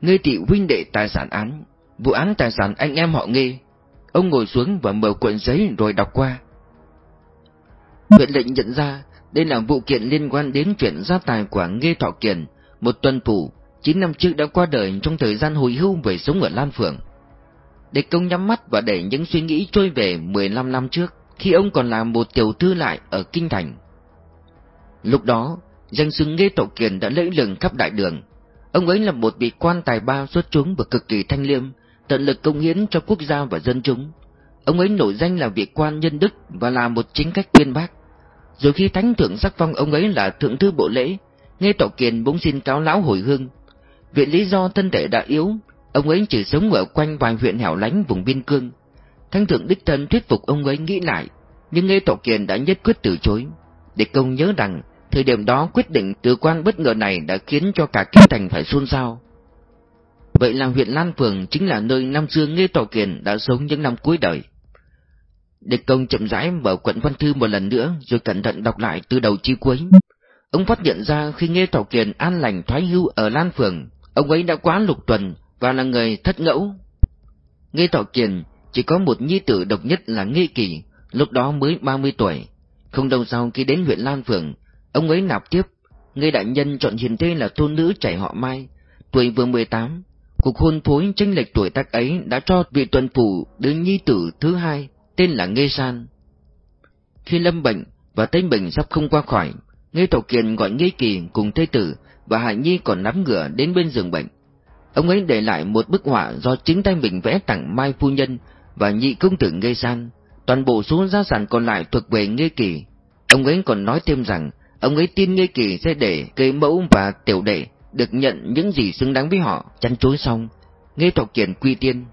Ngươi thị huynh đệ tài sản án, vụ án tài sản anh em họ nghe. Ông ngồi xuống và mở cuộn giấy rồi đọc qua. Huyện lệnh nhận ra, đây là vụ kiện liên quan đến chuyện gia tài của Nghê Thọ Kiền, một tuần phủ, 9 năm trước đã qua đời trong thời gian hồi hưu về sống ở Lan Phượng. Địch công nhắm mắt và để những suy nghĩ trôi về 15 năm trước, khi ông còn là một tiểu thư lại ở Kinh Thành. Lúc đó, danh xứng Nghê Tổ Kiền đã lẫy lừng khắp đại đường. Ông ấy là một vị quan tài ba xuất chúng và cực kỳ thanh liêm, tận lực công hiến cho quốc gia và dân chúng. Ông ấy nổi danh là vị quan nhân đức và là một chính cách uyên bác. Rồi khi thánh thượng sắc phong ông ấy là thượng thư bộ lễ, nghe Tổ Kiền bỗng xin cáo lão hồi hương. Vì lý do thân thể đã yếu, ông ấy chỉ sống ở quanh vài huyện hẻo lánh vùng biên cương. Thánh thượng đích thân thuyết phục ông ấy nghĩ lại, nhưng nghe Tọa Kiền đã nhất quyết từ chối. Để công nhớ rằng, thời điểm đó quyết định từ quan bất ngờ này đã khiến cho cả kinh thành phải xôn xao. Vậy là huyện Lan Phường chính là nơi năm xưa Nghê Tọa Kiền đã sống những năm cuối đời. Địch công chậm rãi mở quận văn thư một lần nữa rồi cẩn thận đọc lại từ đầu chi cuối. Ông phát hiện ra khi nghe Tào Kiền an lành thoái hưu ở Lan Phường, ông ấy đã quá lục tuần và là người thất ngẫu. Nghe Thọ Kiền chỉ có một nhi tử độc nhất là Nghe Kỳ, lúc đó mới 30 tuổi. Không lâu sau khi đến huyện Lan Phượng, ông ấy nạp tiếp, Nghe đại nhân chọn hiền thê là tôn nữ chảy họ Mai, tuổi vừa 18. Cuộc hôn phối tranh lệch tuổi tác ấy đã cho vị tuần phủ đứa nhi tử thứ hai tên là Nghi San. Khi lâm bệnh và tên bệnh sắp không qua khỏi, Nghi Thọ Kiền gọi Nghi Kỳ cùng thê tử và Hải Nhi còn nắm ngựa đến bên giường bệnh. Ông ấy để lại một bức họa do chính tay mình vẽ tặng Mai Phu Nhân và nhị công tử Nghê San. Toàn bộ số gia sản còn lại thuộc về Nghê Kỳ. Ông ấy còn nói thêm rằng ông ấy tin Nghê Kỳ sẽ để cây mẫu và tiểu đệ được nhận những gì xứng đáng với họ, chăn chối xong. Nghê Thọc Kiền quy tiên.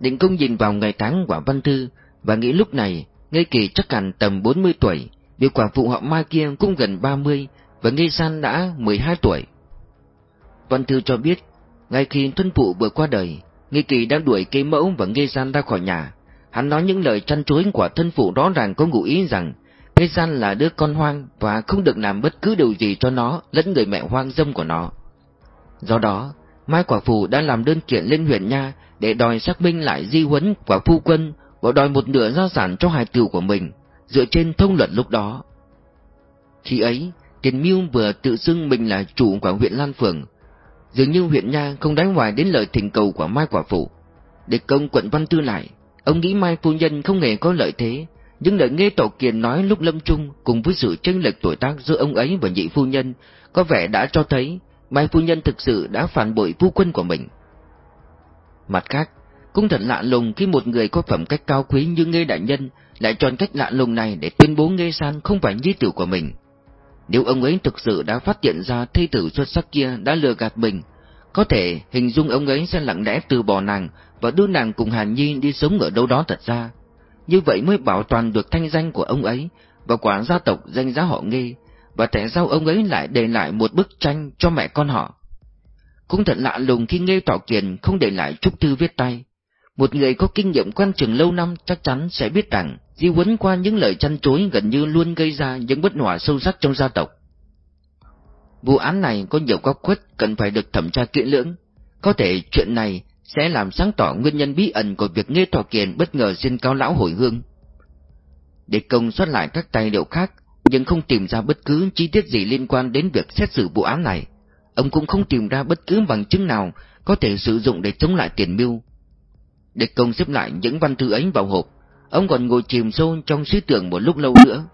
Định công nhìn vào ngày tháng quả văn thư và nghĩ lúc này Ngây Kỳ chắc hẳn tầm 40 tuổi, vì quả phụ họ Mai kia cũng gần 30 và Nghi San đã 12 tuổi. Văn thư cho biết, ngay khi thân phụ vừa qua đời, Nghi Kỳ đang đuổi cây mẫu và Nghi San ra khỏi nhà. Hắn nói những lời chăn chối của thân phụ rõ ràng có ngụ ý rằng Nghi San là đứa con hoang và không được làm bất cứ điều gì cho nó lẫn người mẹ hoang dâm của nó. Do đó, Mai Quả Phụ đã làm đơn kiện lên huyện Nha để đòi xác minh lại di huấn của phu quân và đòi một nửa gia sản cho hài tử của mình, dựa trên thông luật lúc đó. Khi ấy, Tiền Miêu vừa tự xưng mình là chủ của huyện Lan Phường. Dường như huyện Nha không đánh hoài đến lời thỉnh cầu của Mai Quả Phụ. Để công quận văn tư lại, ông nghĩ Mai Phu Nhân không hề có lợi thế, nhưng lời nghe Tổ Kiền nói lúc lâm chung cùng với sự chênh lệch tuổi tác giữa ông ấy và nhị phu nhân có vẻ đã cho thấy Mai Phu Nhân thực sự đã phản bội phu quân của mình. Mặt khác, cũng thật lạ lùng khi một người có phẩm cách cao quý như Nghê Đại Nhân lại chọn cách lạ lùng này để tuyên bố Nghê San không phải nhi tử của mình. Nếu ông ấy thực sự đã phát hiện ra thê tử xuất sắc kia đã lừa gạt mình, có thể hình dung ông ấy sẽ lặng lẽ từ bỏ nàng và đưa nàng cùng Hàn Nhi đi sống ở đâu đó thật ra. Như vậy mới bảo toàn được thanh danh của ông ấy và quả gia tộc danh giá họ Nghi, và tại sao ông ấy lại để lại một bức tranh cho mẹ con họ. Cũng thật lạ lùng khi Nghe Tỏ Kiền không để lại chúc thư viết tay. Một người có kinh nghiệm quan trường lâu năm chắc chắn sẽ biết rằng Di Huấn qua những lời chăn chối gần như luôn gây ra những bất hòa sâu sắc trong gia tộc. Vụ án này có nhiều góc khuất cần phải được thẩm tra kỹ lưỡng. Có thể chuyện này sẽ làm sáng tỏ nguyên nhân bí ẩn của việc Nghê Thọ Kiền bất ngờ xin cao lão hồi hương. Để công soát lại các tài liệu khác, nhưng không tìm ra bất cứ chi tiết gì liên quan đến việc xét xử vụ án này ông cũng không tìm ra bất cứ bằng chứng nào có thể sử dụng để chống lại tiền mưu. Địch công xếp lại những văn thư ấy vào hộp, ông còn ngồi chìm sâu trong suy tưởng một lúc lâu nữa.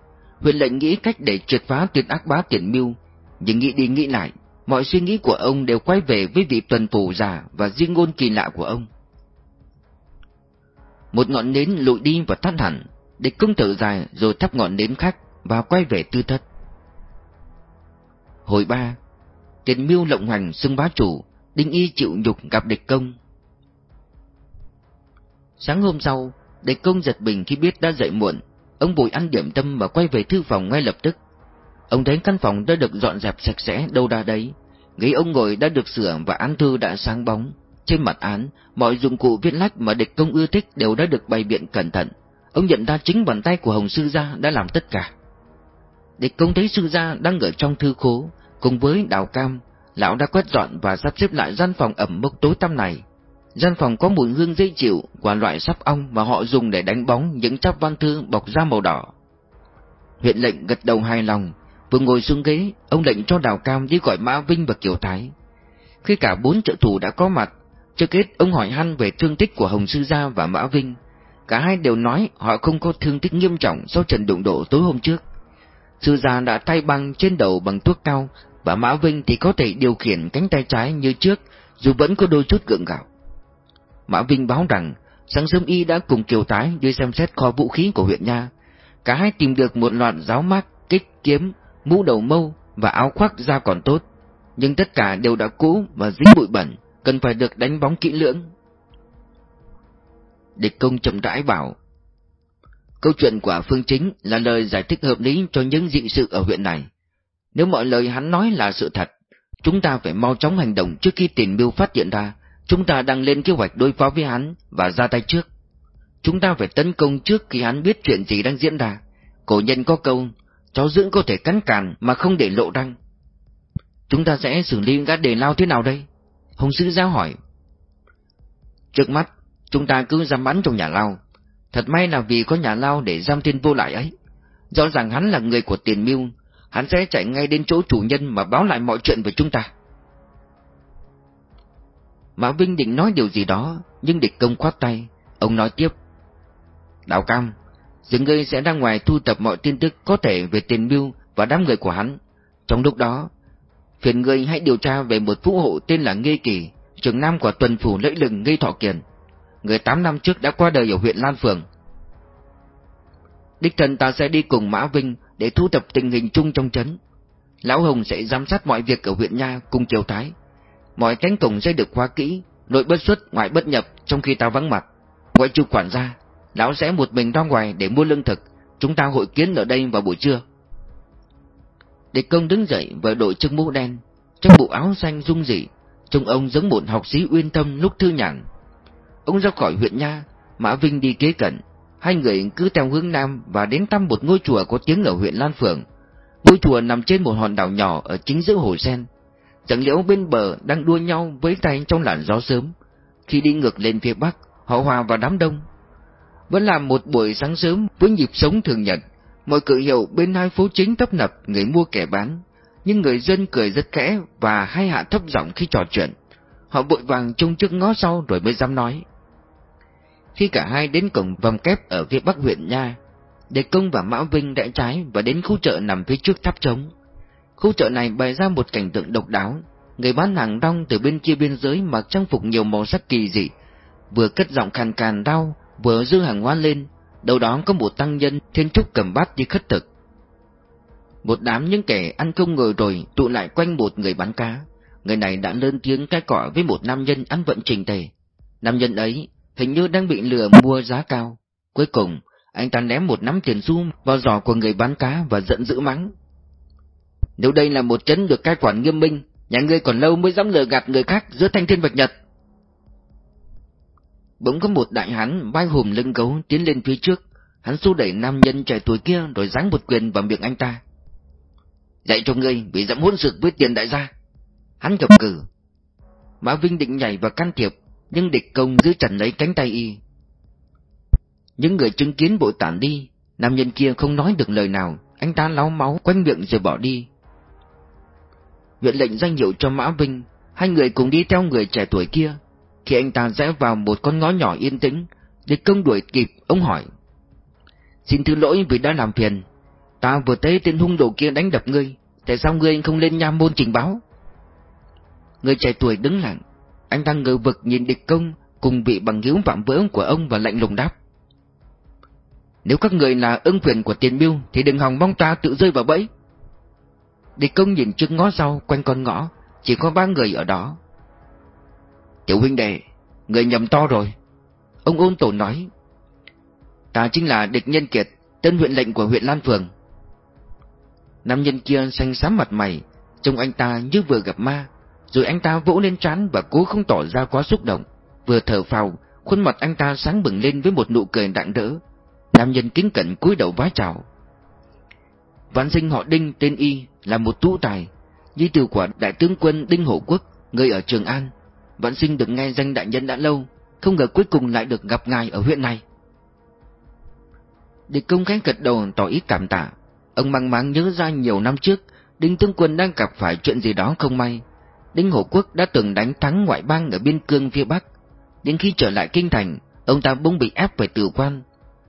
Huyện lệnh nghĩ cách để triệt phá tuyệt ác bá tiền mưu, nhưng nghĩ đi nghĩ lại, mọi suy nghĩ của ông đều quay về với vị tuần phủ già và riêng ngôn kỳ lạ của ông. Một ngọn nến lụi đi và tắt hẳn, địch công thở dài rồi thắp ngọn nến khác và quay về tư thất. Hồi ba, tiền mưu lộng hành xưng bá chủ, Đinh Y chịu nhục gặp địch công. Sáng hôm sau, để công giật bình khi biết đã dậy muộn, ông Bùi ăn điểm tâm và quay về thư phòng ngay lập tức. Ông thấy căn phòng đã được dọn dẹp sạch sẽ đâu đa đấy, ghế ông ngồi đã được sửa và án thư đã sáng bóng, Trên mặt án, mọi dụng cụ viết lách mà địch công ưa thích đều đã được bày biện cẩn thận. Ông nhận ra chính bàn tay của Hồng Sư Gia đã làm tất cả. Địch công thấy Sư Gia đang ở trong thư khố, cùng với Đào Cam, lão đã quét dọn và sắp xếp lại gian phòng ẩm mốc tối tăm này. Gian phòng có mùi hương dễ chịu của loại sắp ong mà họ dùng để đánh bóng những chắp văn thư bọc da màu đỏ. Huyện lệnh gật đầu hài lòng, vừa ngồi xuống ghế, ông lệnh cho Đào Cam đi gọi Mã Vinh và Kiều Thái. Khi cả bốn trợ thủ đã có mặt, trước hết ông hỏi han về thương tích của Hồng Sư Gia và Mã Vinh. Cả hai đều nói họ không có thương tích nghiêm trọng sau trận đụng độ tối hôm trước. Sư Gia đã tay băng trên đầu bằng thuốc cao, và Mã Vinh thì có thể điều khiển cánh tay trái như trước, dù vẫn có đôi chút gượng gạo. Mã Vinh báo rằng, sáng sớm y đã cùng Kiều Thái đi xem xét kho vũ khí của huyện Nha. Cả hai tìm được một loạt giáo mác, kích, kiếm, mũ đầu mâu và áo khoác da còn tốt, nhưng tất cả đều đã cũ và dính bụi bẩn, cần phải được đánh bóng kỹ lưỡng. Địch công chậm rãi bảo, câu chuyện của Phương Chính là lời giải thích hợp lý cho những dị sự ở huyện này. Nếu mọi lời hắn nói là sự thật, chúng ta phải mau chóng hành động trước khi tiền mưu phát hiện ra, chúng ta đang lên kế hoạch đối phó với hắn và ra tay trước. Chúng ta phải tấn công trước khi hắn biết chuyện gì đang diễn ra. Cổ nhân có câu, cháu dưỡng có thể cắn càn mà không để lộ răng. Chúng ta sẽ xử lý gã đề lao thế nào đây? Hồng Sư Giao hỏi. Trước mắt, chúng ta cứ giam bắn trong nhà lao. Thật may là vì có nhà lao để giam thiên vô lại ấy. Rõ ràng hắn là người của tiền mưu, hắn sẽ chạy ngay đến chỗ chủ nhân mà báo lại mọi chuyện về chúng ta. Mã Vinh định nói điều gì đó, nhưng địch công khoát tay, ông nói tiếp. Đào Cam, dừng ngươi sẽ ra ngoài thu tập mọi tin tức có thể về tiền mưu và đám người của hắn. Trong lúc đó, phiền ngươi hãy điều tra về một phú hộ tên là Nghê Kỳ, trưởng nam của tuần phủ lẫy lừng Nghê Thọ Kiền. Người tám năm trước đã qua đời ở huyện Lan Phường. Đích thân ta sẽ đi cùng Mã Vinh để thu thập tình hình chung trong trấn. Lão Hồng sẽ giám sát mọi việc ở huyện Nha cùng Triều Thái. Mọi cánh cổng sẽ được khóa kỹ, nội bất xuất, ngoại bất nhập trong khi ta vắng mặt. Ngoại trừ quản gia, lão sẽ một mình ra ngoài để mua lương thực. Chúng ta hội kiến ở đây vào buổi trưa. Địch công đứng dậy và đội chiếc mũ đen, trong bộ áo xanh rung rỉ, trông ông giống một học sĩ uyên tâm lúc thư nhàn. Ông ra khỏi huyện Nha, Mã Vinh đi kế cận, hai người cứ theo hướng nam và đến thăm một ngôi chùa có tiếng ở huyện Lan Phượng. Ngôi chùa nằm trên một hòn đảo nhỏ ở chính giữa hồ sen. Chẳng liễu bên bờ đang đua nhau với tay trong làn gió sớm. Khi đi ngược lên phía bắc, họ hòa vào đám đông. Vẫn là một buổi sáng sớm với nhịp sống thường nhật, mọi cự hiệu bên hai phố chính tấp nập người mua kẻ bán, nhưng người dân cười rất khẽ và hay hạ thấp giọng khi trò chuyện. Họ vội vàng trông trước ngó sau rồi mới dám nói. Khi cả hai đến cổng vòng kép ở phía bắc huyện Nha, Đề Công và Mã Vinh đã trái và đến khu chợ nằm phía trước tháp trống. Khu chợ này bày ra một cảnh tượng độc đáo, người bán hàng rong từ bên kia biên giới mặc trang phục nhiều màu sắc kỳ dị, vừa cất giọng khàn khàn đau, vừa dư hàng hóa lên, đầu đó có một tăng nhân thiên trúc cầm bát đi khất thực. Một đám những kẻ ăn không ngồi rồi tụ lại quanh một người bán cá. Người này đã lên tiếng cái cọ với một nam nhân ăn vận trình tề. Nam nhân ấy hình như đang bị lừa mua giá cao. Cuối cùng, anh ta ném một nắm tiền xu vào giỏ của người bán cá và giận dữ mắng. Nếu đây là một trấn được cai quản nghiêm minh, nhà ngươi còn lâu mới dám lừa gạt người khác giữa thanh thiên bạch nhật. Bỗng có một đại hán vai hùm lưng gấu tiến lên phía trước, hắn xô đẩy nam nhân trẻ tuổi kia rồi giáng một quyền vào miệng anh ta. Dạy cho ngươi bị dẫm hôn sự với tiền đại gia. Hắn gầm cử. Mã Vinh định nhảy vào can thiệp, nhưng địch công giữ chặt lấy cánh tay y. Những người chứng kiến bội tản đi, nam nhân kia không nói được lời nào, anh ta lau máu quanh miệng rồi bỏ đi huyện lệnh danh hiệu cho Mã Vinh, hai người cùng đi theo người trẻ tuổi kia. Khi anh ta rẽ vào một con ngõ nhỏ yên tĩnh, địch công đuổi kịp, ông hỏi. Xin thứ lỗi vì đã làm phiền, ta vừa thấy tên hung đồ kia đánh đập ngươi, tại sao ngươi không lên nha môn trình báo? Người trẻ tuổi đứng lặng, anh ta ngờ vực nhìn địch công cùng vị bằng hữu phạm vỡ của ông và lạnh lùng đáp. Nếu các người là ưng quyền của tiền mưu thì đừng hòng mong ta tự rơi vào bẫy đi công nhìn trước ngó sau quanh con ngõ, chỉ có ba người ở đó. Tiểu huynh đệ, người nhầm to rồi. Ông ôn tổ nói. Ta chính là địch nhân kiệt, tên huyện lệnh của huyện Lan Phường. Nam nhân kia xanh xám mặt mày, trông anh ta như vừa gặp ma, rồi anh ta vỗ lên trán và cố không tỏ ra quá xúc động. Vừa thở phào, khuôn mặt anh ta sáng bừng lên với một nụ cười đạn đỡ. Nam nhân kính cẩn cúi đầu vái chào. Văn sinh họ Đinh tên Y là một tú tài, di từ của đại tướng quân Đinh Hổ Quốc, người ở Trường An. Văn sinh được nghe danh đại nhân đã lâu, không ngờ cuối cùng lại được gặp ngài ở huyện này. Địch công khánh gật đầu tỏ ý cảm tạ. Ông mang máng nhớ ra nhiều năm trước, Đinh Tướng Quân đang gặp phải chuyện gì đó không may. Đinh Hổ Quốc đã từng đánh thắng ngoại bang ở biên cương phía Bắc. Đến khi trở lại kinh thành, ông ta bỗng bị ép phải tử quan.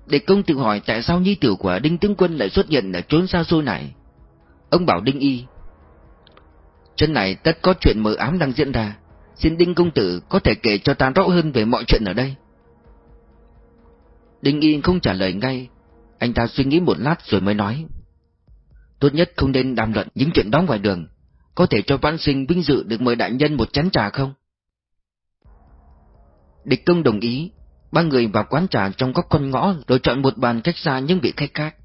Để công tự hỏi tại sao nhi tử của Đinh Tướng Quân lại xuất hiện ở trốn xa xôi này. Ông bảo Đinh Y. Chân này tất có chuyện mờ ám đang diễn ra. Xin Đinh Công Tử có thể kể cho ta rõ hơn về mọi chuyện ở đây. Đinh Y không trả lời ngay, anh ta suy nghĩ một lát rồi mới nói. Tốt nhất không nên đàm luận những chuyện đó ngoài đường. Có thể cho văn sinh vinh dự được mời đại nhân một chén trà không? Địch công đồng ý. Ba người vào quán trà trong góc con ngõ rồi chọn một bàn cách xa những vị khách khác.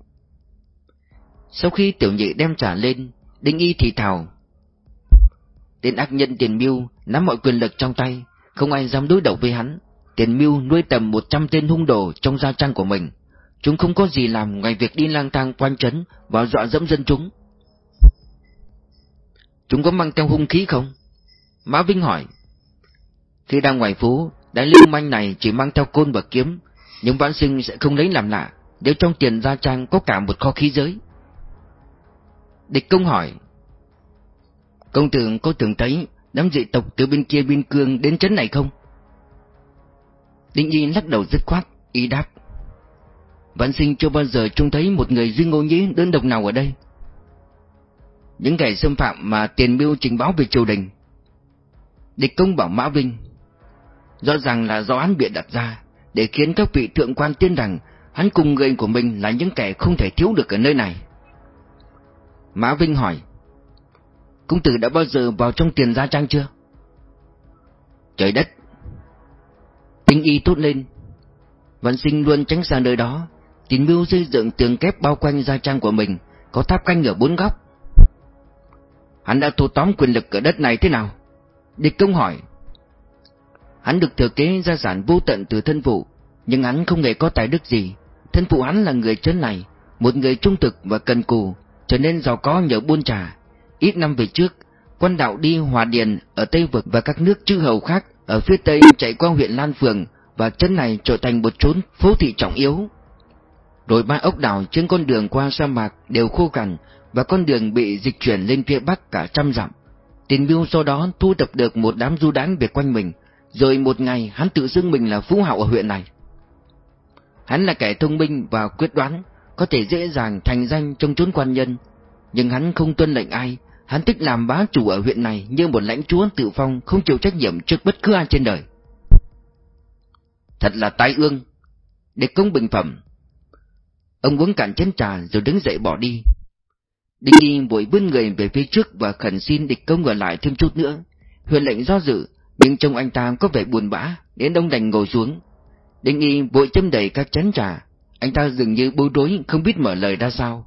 Sau khi tiểu nhị đem trà lên, Đinh Y thì thào. Tên ác nhân tiền mưu nắm mọi quyền lực trong tay, không ai dám đối đầu với hắn. Tiền mưu nuôi tầm một trăm tên hung đồ trong gia trang của mình. Chúng không có gì làm ngoài việc đi lang thang quanh trấn và dọa dẫm dân chúng. Chúng có mang theo hung khí không? Mã Vinh hỏi. Khi đang ngoài phố, đại lưu manh này chỉ mang theo côn và kiếm, nhưng vãn sinh sẽ không lấy làm lạ, nếu trong tiền gia trang có cả một kho khí giới. Địch công hỏi. Công tử có tưởng thấy đám dị tộc từ bên kia biên cương đến chấn này không? Đinh Nhi lắc đầu dứt khoát, ý đáp. Vạn sinh chưa bao giờ trông thấy một người duy ngô nhĩ đơn độc nào ở đây. Những kẻ xâm phạm mà tiền mưu trình báo về triều đình. Địch công bảo Mã Vinh. Rõ ràng là do hắn bịa đặt ra, để khiến các vị thượng quan tin rằng hắn cùng người của mình là những kẻ không thể thiếu được ở nơi này. Mã Vinh hỏi. Công tử đã bao giờ vào trong tiền gia trang chưa? Trời đất! Tinh y tốt lên. Văn sinh luôn tránh xa nơi đó, Tín mưu xây dựng tường kép bao quanh gia trang của mình, có tháp canh ở bốn góc. Hắn đã thu tóm quyền lực ở đất này thế nào? Địch công hỏi. Hắn được thừa kế gia sản vô tận từ thân phụ, nhưng hắn không hề có tài đức gì. Thân phụ hắn là người chân này, một người trung thực và cần cù, trở nên giàu có nhờ buôn trà. Ít năm về trước, quan đạo đi Hòa Điền ở Tây Vực và các nước chư hầu khác ở phía Tây chạy qua huyện Lan Phường và chân này trở thành một chốn phố thị trọng yếu. Đồi ba ốc đảo trên con đường qua sa mạc đều khô cằn và con đường bị dịch chuyển lên phía bắc cả trăm dặm. Tiền Biêu sau đó thu tập được một đám du đán về quanh mình, rồi một ngày hắn tự xưng mình là phú hậu ở huyện này. Hắn là kẻ thông minh và quyết đoán, có thể dễ dàng thành danh trong chốn quan nhân, nhưng hắn không tuân lệnh ai, hắn thích làm bá chủ ở huyện này như một lãnh chúa tự phong không chịu trách nhiệm trước bất cứ ai trên đời. Thật là tai ương. Để công bình phẩm, Ông uống cạn chén trà rồi đứng dậy bỏ đi. Đinh Nhi vội vươn người về phía trước và khẩn xin địch công ở lại thêm chút nữa. Huyền lệnh do dự, nhưng trông anh ta có vẻ buồn bã, đến đông đành ngồi xuống. Đinh Y vội châm đầy các chén trà, anh ta dường như bối rối không biết mở lời ra sao.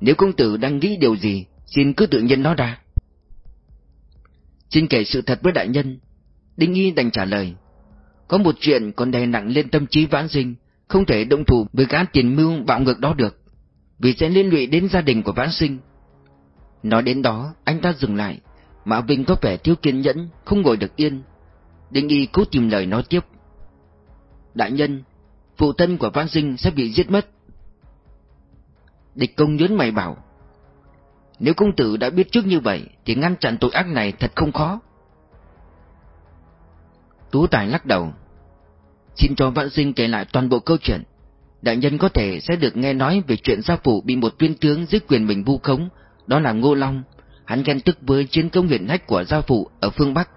Nếu công tử đang nghĩ điều gì, xin cứ tự nhiên nó ra. Xin kể sự thật với đại nhân. Đinh Y đành trả lời. Có một chuyện còn đè nặng lên tâm trí vãn sinh, không thể động thủ với gã tiền mưu bạo ngược đó được, vì sẽ liên lụy đến gia đình của vãn sinh. Nói đến đó, anh ta dừng lại, Mã Vinh có vẻ thiếu kiên nhẫn, không ngồi được yên. Đinh Y cố tìm lời nói tiếp. Đại nhân, phụ thân của vãn sinh sẽ bị giết mất. Địch công nhớn mày bảo, nếu công tử đã biết trước như vậy, thì ngăn chặn tội ác này thật không khó. Tú Tài lắc đầu, Xin cho Văn sinh kể lại toàn bộ câu chuyện. Đại nhân có thể sẽ được nghe nói về chuyện gia phủ bị một viên tướng dưới quyền mình vu khống, đó là Ngô Long. Hắn ghen tức với chiến công hiển hách của gia phụ ở phương Bắc.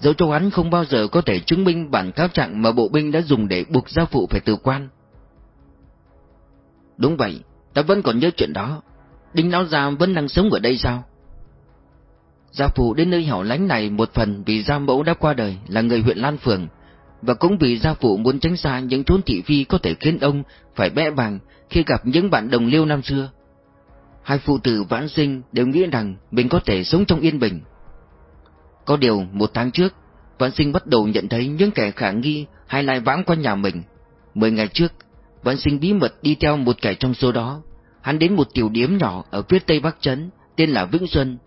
Dẫu cho hắn không bao giờ có thể chứng minh bản cáo trạng mà bộ binh đã dùng để buộc gia phụ phải từ quan. Đúng vậy, ta vẫn còn nhớ chuyện đó. Đinh Lão Gia vẫn đang sống ở đây sao? Gia phụ đến nơi hẻo lánh này một phần vì gia mẫu đã qua đời là người huyện Lan Phường, và cũng vì gia phụ muốn tránh xa những thôn thị phi có thể khiến ông phải bẽ bàng khi gặp những bạn đồng liêu năm xưa hai phụ tử vãn sinh đều nghĩ rằng mình có thể sống trong yên bình. Có điều một tháng trước, vãn sinh bắt đầu nhận thấy những kẻ khả nghi hay lại vãng qua nhà mình. Mười ngày trước, vãn sinh bí mật đi theo một kẻ trong số đó. Hắn đến một tiểu điếm nhỏ ở phía tây bắc trấn, tên là Vĩnh Xuân.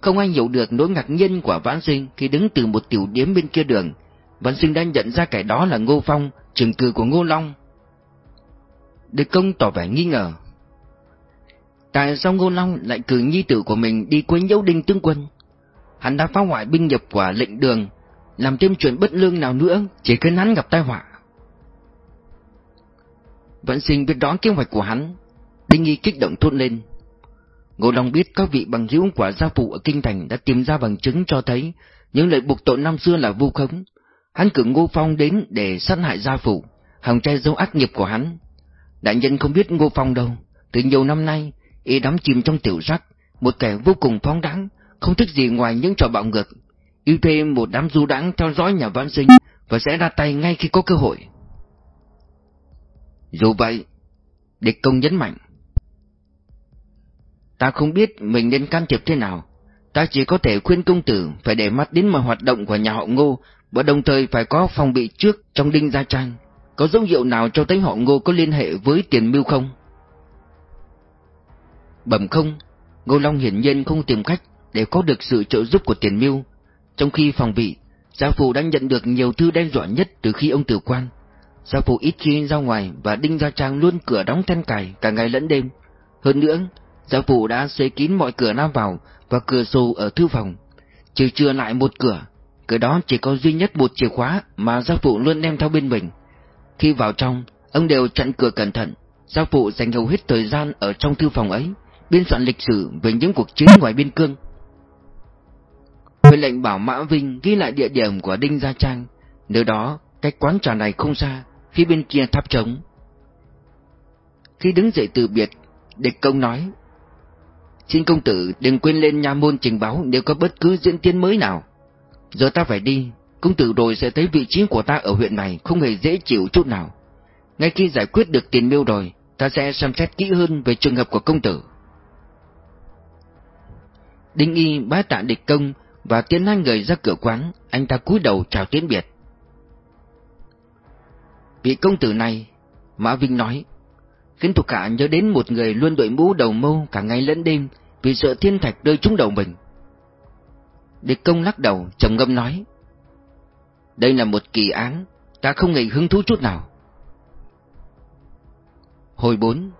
Không ai hiểu được nỗi ngạc nhiên của vãn sinh khi đứng từ một tiểu điếm bên kia đường. Vãn sinh đã nhận ra kẻ đó là Ngô Phong, trường cử của Ngô Long. Địch công tỏ vẻ nghi ngờ. Tại sao Ngô Long lại cử nhi tử của mình đi quấy nhiễu đinh tướng quân? Hắn đã phá hoại binh nhập quả lệnh đường, làm thêm chuyện bất lương nào nữa, chỉ khiến hắn gặp tai họa. Vẫn sinh biết rõ kế hoạch của hắn, Đinh Nghi kích động thốt lên. Ngô Long biết các vị bằng hữu của gia phụ ở Kinh Thành đã tìm ra bằng chứng cho thấy những lời buộc tội năm xưa là vu khống. Hắn cử Ngô Phong đến để sát hại gia phụ, hòng che giấu ác nghiệp của hắn. Đại nhân không biết Ngô Phong đâu, từ nhiều năm nay, y đắm chìm trong tiểu sắc, một kẻ vô cùng phóng đáng, không thích gì ngoài những trò bạo ngược. Y thuê một đám du đãng theo dõi nhà văn sinh và sẽ ra tay ngay khi có cơ hội. Dù vậy, địch công nhấn mạnh. Ta không biết mình nên can thiệp thế nào. Ta chỉ có thể khuyên công tử phải để mắt đến mọi hoạt động của nhà họ ngô và đồng thời phải có phòng bị trước trong đinh gia trang. Có dấu hiệu nào cho thấy họ ngô có liên hệ với tiền mưu không? Bẩm không, Ngô Long hiển nhiên không tìm cách để có được sự trợ giúp của tiền mưu. Trong khi phòng bị, Gia Phụ đang nhận được nhiều thư đe dọa nhất từ khi ông tử quan. Gia Phụ ít khi ra ngoài và Đinh Gia Trang luôn cửa đóng then cài cả ngày lẫn đêm. Hơn nữa, Gia Phụ đã xế kín mọi cửa nam vào và cửa sổ ở thư phòng. Trừ chưa lại một cửa, cửa đó chỉ có duy nhất một chìa khóa mà Gia Phụ luôn đem theo bên mình. Khi vào trong, ông đều chặn cửa cẩn thận. Gia Phụ dành hầu hết thời gian ở trong thư phòng ấy, biên soạn lịch sử về những cuộc chiến ngoài biên cương. Huệ lệnh bảo Mã Vinh ghi lại địa điểm của Đinh Gia Trang, nơi đó cách quán trà này không xa, phía bên kia tháp trống. Khi đứng dậy từ biệt, địch công nói, Xin công tử đừng quên lên nha môn trình báo nếu có bất cứ diễn tiến mới nào. Giờ ta phải đi, công tử rồi sẽ thấy vị trí của ta ở huyện này không hề dễ chịu chút nào. Ngay khi giải quyết được tiền miêu rồi, ta sẽ xem xét kỹ hơn về trường hợp của công tử. Đinh Y bá tạ địch công và tiến hai người ra cửa quán, anh ta cúi đầu chào tiến biệt. Vị công tử này, Mã Vinh nói, khiến thuộc hạ nhớ đến một người luôn đội mũ đầu mâu cả ngày lẫn đêm vì sợ thiên thạch rơi trúng đầu mình. Địch công lắc đầu, trầm ngâm nói, đây là một kỳ án, ta không hề hứng thú chút nào. Hồi 4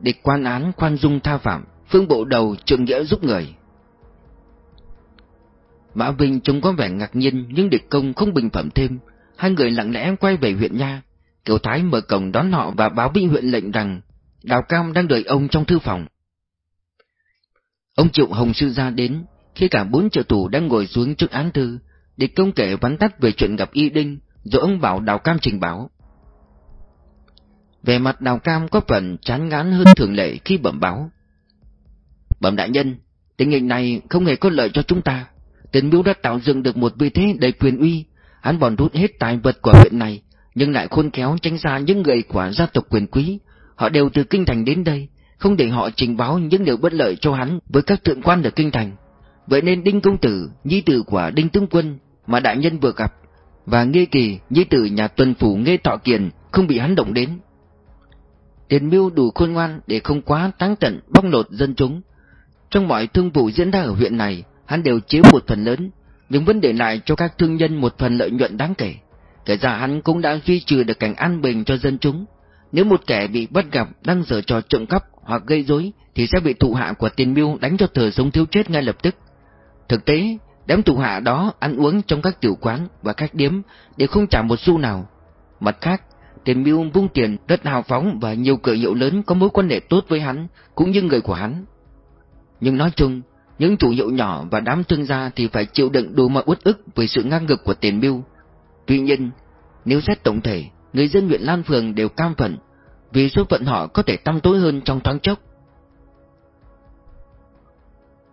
Địch quan án khoan dung tha phạm, phương bộ đầu trượng nghĩa giúp người. Mã Vinh trông có vẻ ngạc nhiên nhưng địch công không bình phẩm thêm. Hai người lặng lẽ quay về huyện nha. Kiều Thái mở cổng đón họ và báo binh huyện lệnh rằng Đào Cam đang đợi ông trong thư phòng. Ông Triệu Hồng Sư ra đến, khi cả bốn trợ tù đang ngồi xuống trước án thư, địch công kể vắn tắt về chuyện gặp Y Đinh, rồi ông bảo Đào Cam trình báo. Về mặt Đào Cam có phần chán ngán hơn thường lệ khi bẩm báo. Bẩm đại nhân, tình hình này không hề có lợi cho chúng ta. Tiền miêu đã tạo dựng được một vị thế đầy quyền uy, hắn bòn rút hết tài vật của huyện này, nhưng lại khôn khéo tránh xa những người của gia tộc quyền quý. Họ đều từ kinh thành đến đây, không để họ trình báo những điều bất lợi cho hắn với các thượng quan ở kinh thành. Vậy nên Đinh Công Tử, nhi tử của Đinh Tướng Quân mà đại nhân vừa gặp, và Nghê Kỳ, nhi tử nhà tuần phủ Nghê Thọ Kiền không bị hắn động đến. Tiền mưu đủ khôn ngoan để không quá táng tận bóc lột dân chúng. Trong mọi thương vụ diễn ra ở huyện này, hắn đều chiếm một phần lớn, nhưng vấn đề lại cho các thương nhân một phần lợi nhuận đáng kể. Kể ra hắn cũng đã duy trì được cảnh an bình cho dân chúng. Nếu một kẻ bị bắt gặp đang giở trò trộm cắp hoặc gây rối thì sẽ bị thụ hạ của tiền mưu đánh cho thờ sống thiếu chết ngay lập tức. Thực tế, đám thụ hạ đó ăn uống trong các tiểu quán và các điếm đều không trả một xu nào. Mặt khác, tiền mưu vung tiền rất hào phóng và nhiều cửa hiệu lớn có mối quan hệ tốt với hắn, cũng như người của hắn. Nhưng nói chung, những chủ hiệu nhỏ và đám thương gia thì phải chịu đựng đủ mọi uất ức với sự ngang ngược của tiền mưu. Tuy nhiên, nếu xét tổng thể, người dân huyện Lan Phường đều cam phận, vì số phận họ có thể tăm tối hơn trong thoáng chốc.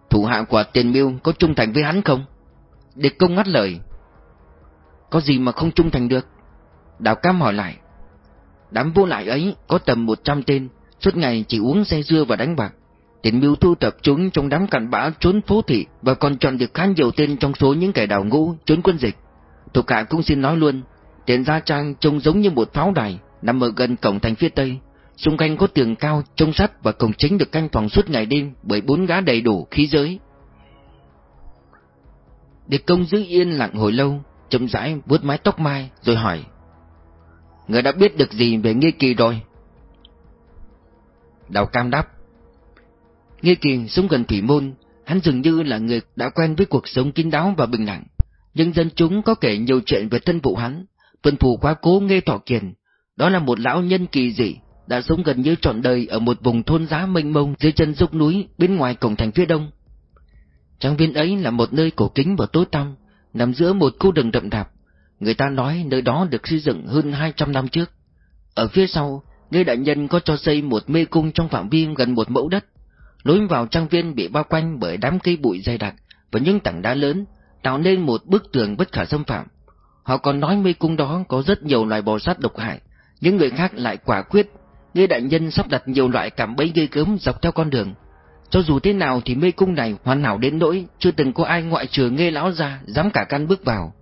Thủ hạ của tiền mưu có trung thành với hắn không? Địch công ngắt lời. Có gì mà không trung thành được? Đào Cam hỏi lại. Đám vô lại ấy có tầm 100 tên, suốt ngày chỉ uống say dưa và đánh bạc. Tiền mưu thu tập chúng trong đám cặn bã trốn phố thị và còn chọn được khá nhiều tên trong số những kẻ đào ngũ trốn quân dịch. Thuộc hạ cũng xin nói luôn, tiền Gia Trang trông giống như một pháo đài nằm ở gần cổng thành phía tây. Xung quanh có tường cao, trông sắt và cổng chính được canh phòng suốt ngày đêm bởi bốn gã đầy đủ khí giới. Địch công giữ yên lặng hồi lâu, chậm rãi vuốt mái tóc mai rồi hỏi. Người đã biết được gì về nghi Kỳ rồi? Đào Cam đáp. Nghe kiền sống gần Thủy Môn, hắn dường như là người đã quen với cuộc sống kín đáo và bình lặng. Nhưng dân chúng có kể nhiều chuyện về thân phụ hắn, vân phủ quá cố nghe Thọ Kiền. Đó là một lão nhân kỳ dị, đã sống gần như trọn đời ở một vùng thôn giá mênh mông dưới chân dốc núi bên ngoài cổng thành phía đông. Trang viên ấy là một nơi cổ kính và tối tăm, nằm giữa một khu rừng rậm rạp. Người ta nói nơi đó được xây dựng hơn 200 năm trước. Ở phía sau, Nghe đại nhân có cho xây một mê cung trong phạm vi gần một mẫu đất. Lối vào trang viên bị bao quanh bởi đám cây bụi dày đặc và những tảng đá lớn, tạo nên một bức tường bất khả xâm phạm. Họ còn nói mê cung đó có rất nhiều loài bò sát độc hại, những người khác lại quả quyết. Nghe đại nhân sắp đặt nhiều loại cảm bẫy gây cớm dọc theo con đường. Cho dù thế nào thì mê cung này hoàn hảo đến nỗi chưa từng có ai ngoại trừ nghe lão ra dám cả căn bước vào.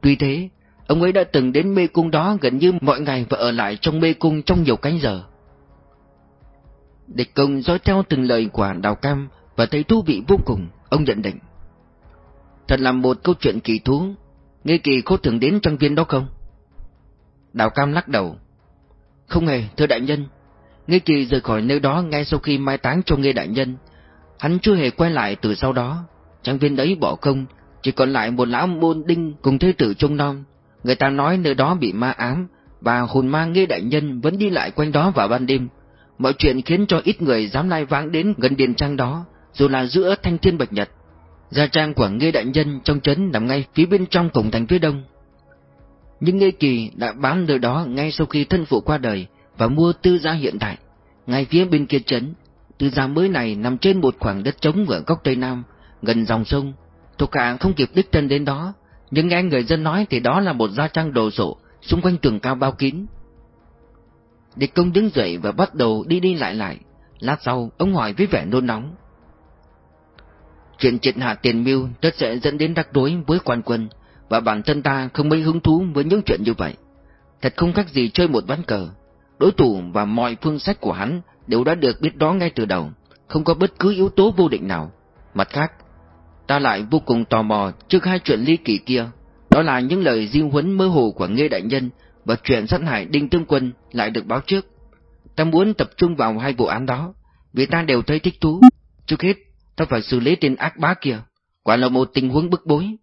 Tuy thế, Ông ấy đã từng đến mê cung đó gần như mọi ngày và ở lại trong mê cung trong nhiều cánh giờ. Địch công dõi theo từng lời của đào cam và thấy thú vị vô cùng, ông nhận định. Thật là một câu chuyện kỳ thú, nghe kỳ có thường đến trang viên đó không? Đào cam lắc đầu. Không hề, thưa đại nhân. Nghe kỳ rời khỏi nơi đó ngay sau khi mai táng cho nghe đại nhân. Hắn chưa hề quay lại từ sau đó. Trang viên đấy bỏ công, chỉ còn lại một lão môn đinh cùng thế tử trung non. Người ta nói nơi đó bị ma ám, và hồn ma nghe đại nhân vẫn đi lại quanh đó vào ban đêm. Mọi chuyện khiến cho ít người dám lai vãng đến gần điền trang đó, dù là giữa thanh thiên bạch nhật. Gia trang của Nghê Đại Nhân trong trấn nằm ngay phía bên trong cổng thành phía đông. Nhưng Nghê Kỳ đã bán nơi đó ngay sau khi thân phụ qua đời và mua tư gia hiện tại. Ngay phía bên kia trấn, tư gia mới này nằm trên một khoảng đất trống ở góc Tây Nam, gần dòng sông. Thuộc hạ không kịp đích thân đến đó, nhưng nghe người dân nói thì đó là một gia trang đồ sộ, xung quanh tường cao bao kín. Địch công đứng dậy và bắt đầu đi đi lại lại. Lát sau, ông hỏi với vẻ nôn nóng. Chuyện triệt hạ tiền mưu tất sẽ dẫn đến rắc rối với quan quân, và bản thân ta không mấy hứng thú với những chuyện như vậy. Thật không khác gì chơi một ván cờ. Đối thủ và mọi phương sách của hắn đều đã được biết đó ngay từ đầu, không có bất cứ yếu tố vô định nào. Mặt khác, Ta lại vô cùng tò mò trước hai chuyện ly kỳ kia, đó là những lời di huấn mơ hồ của Nghê Đại Nhân và chuyện sát hại Đinh Tương Quân lại được báo trước. Ta muốn tập trung vào hai vụ án đó, vì ta đều thấy thích thú. Trước hết, ta phải xử lý tên ác bá kia, quả là một tình huống bức bối.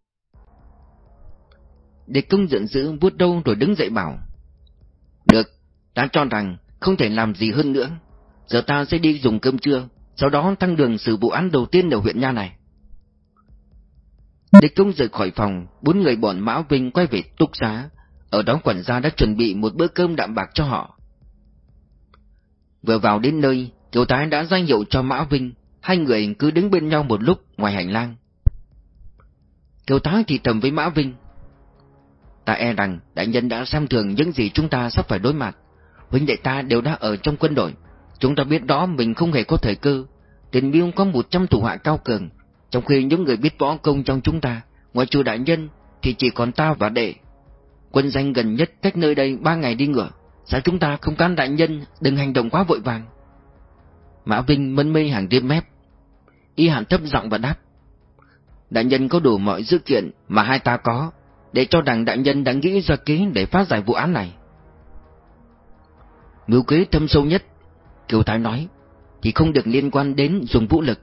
Địch công giận dữ vuốt đâu rồi đứng dậy bảo. Được, ta cho rằng không thể làm gì hơn nữa. Giờ ta sẽ đi dùng cơm trưa, sau đó tăng đường xử vụ án đầu tiên ở huyện Nha này. Địch công rời khỏi phòng, bốn người bọn Mã Vinh quay về túc xá. Ở đó quản gia đã chuẩn bị một bữa cơm đạm bạc cho họ. Vừa vào đến nơi, kiều thái đã ra hiệu cho Mã Vinh, hai người cứ đứng bên nhau một lúc ngoài hành lang. Kiều thái thì thầm với Mã Vinh. Ta e rằng đại nhân đã xem thường những gì chúng ta sắp phải đối mặt. Huynh đệ ta đều đã ở trong quân đội. Chúng ta biết đó mình không hề có thời cơ. Tiền biêu có một trăm thủ hạ cao cường, trong khi những người biết võ công trong chúng ta, ngoài trừ đại nhân, thì chỉ còn ta và đệ. Quân danh gần nhất cách nơi đây ba ngày đi ngựa, sao chúng ta không can đại nhân đừng hành động quá vội vàng. Mã Vinh mân mê hàng đêm mép. Y hẳn thấp giọng và đáp. Đại nhân có đủ mọi dữ kiện mà hai ta có, để cho đảng đại nhân đã nghĩ ra kế để phá giải vụ án này. Mưu kế thâm sâu nhất, Kiều Thái nói, thì không được liên quan đến dùng vũ lực.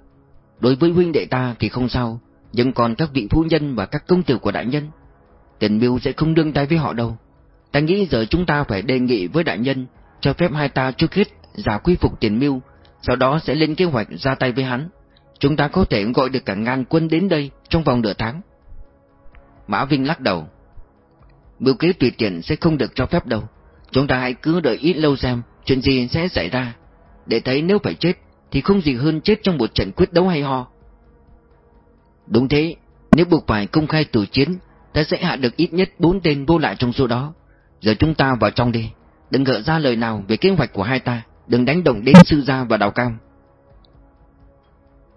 Đối với huynh đệ ta thì không sao, nhưng còn các vị phu nhân và các công tử của đại nhân, tiền Miu sẽ không đương tay với họ đâu. Ta nghĩ giờ chúng ta phải đề nghị với đại nhân, cho phép hai ta trước hết giả quy phục tiền Miu, sau đó sẽ lên kế hoạch ra tay với hắn. Chúng ta có thể gọi được cả ngàn quân đến đây trong vòng nửa tháng. Mã Vinh lắc đầu. Mưu kế tùy tiện sẽ không được cho phép đâu. Chúng ta hãy cứ đợi ít lâu xem chuyện gì sẽ xảy ra, để thấy nếu phải chết thì không gì hơn chết trong một trận quyết đấu hay ho. Đúng thế, nếu buộc phải công khai tử chiến, ta sẽ hạ được ít nhất bốn tên vô lại trong số đó. Giờ chúng ta vào trong đi, đừng gỡ ra lời nào về kế hoạch của hai ta, đừng đánh động đến sư gia và đào cam.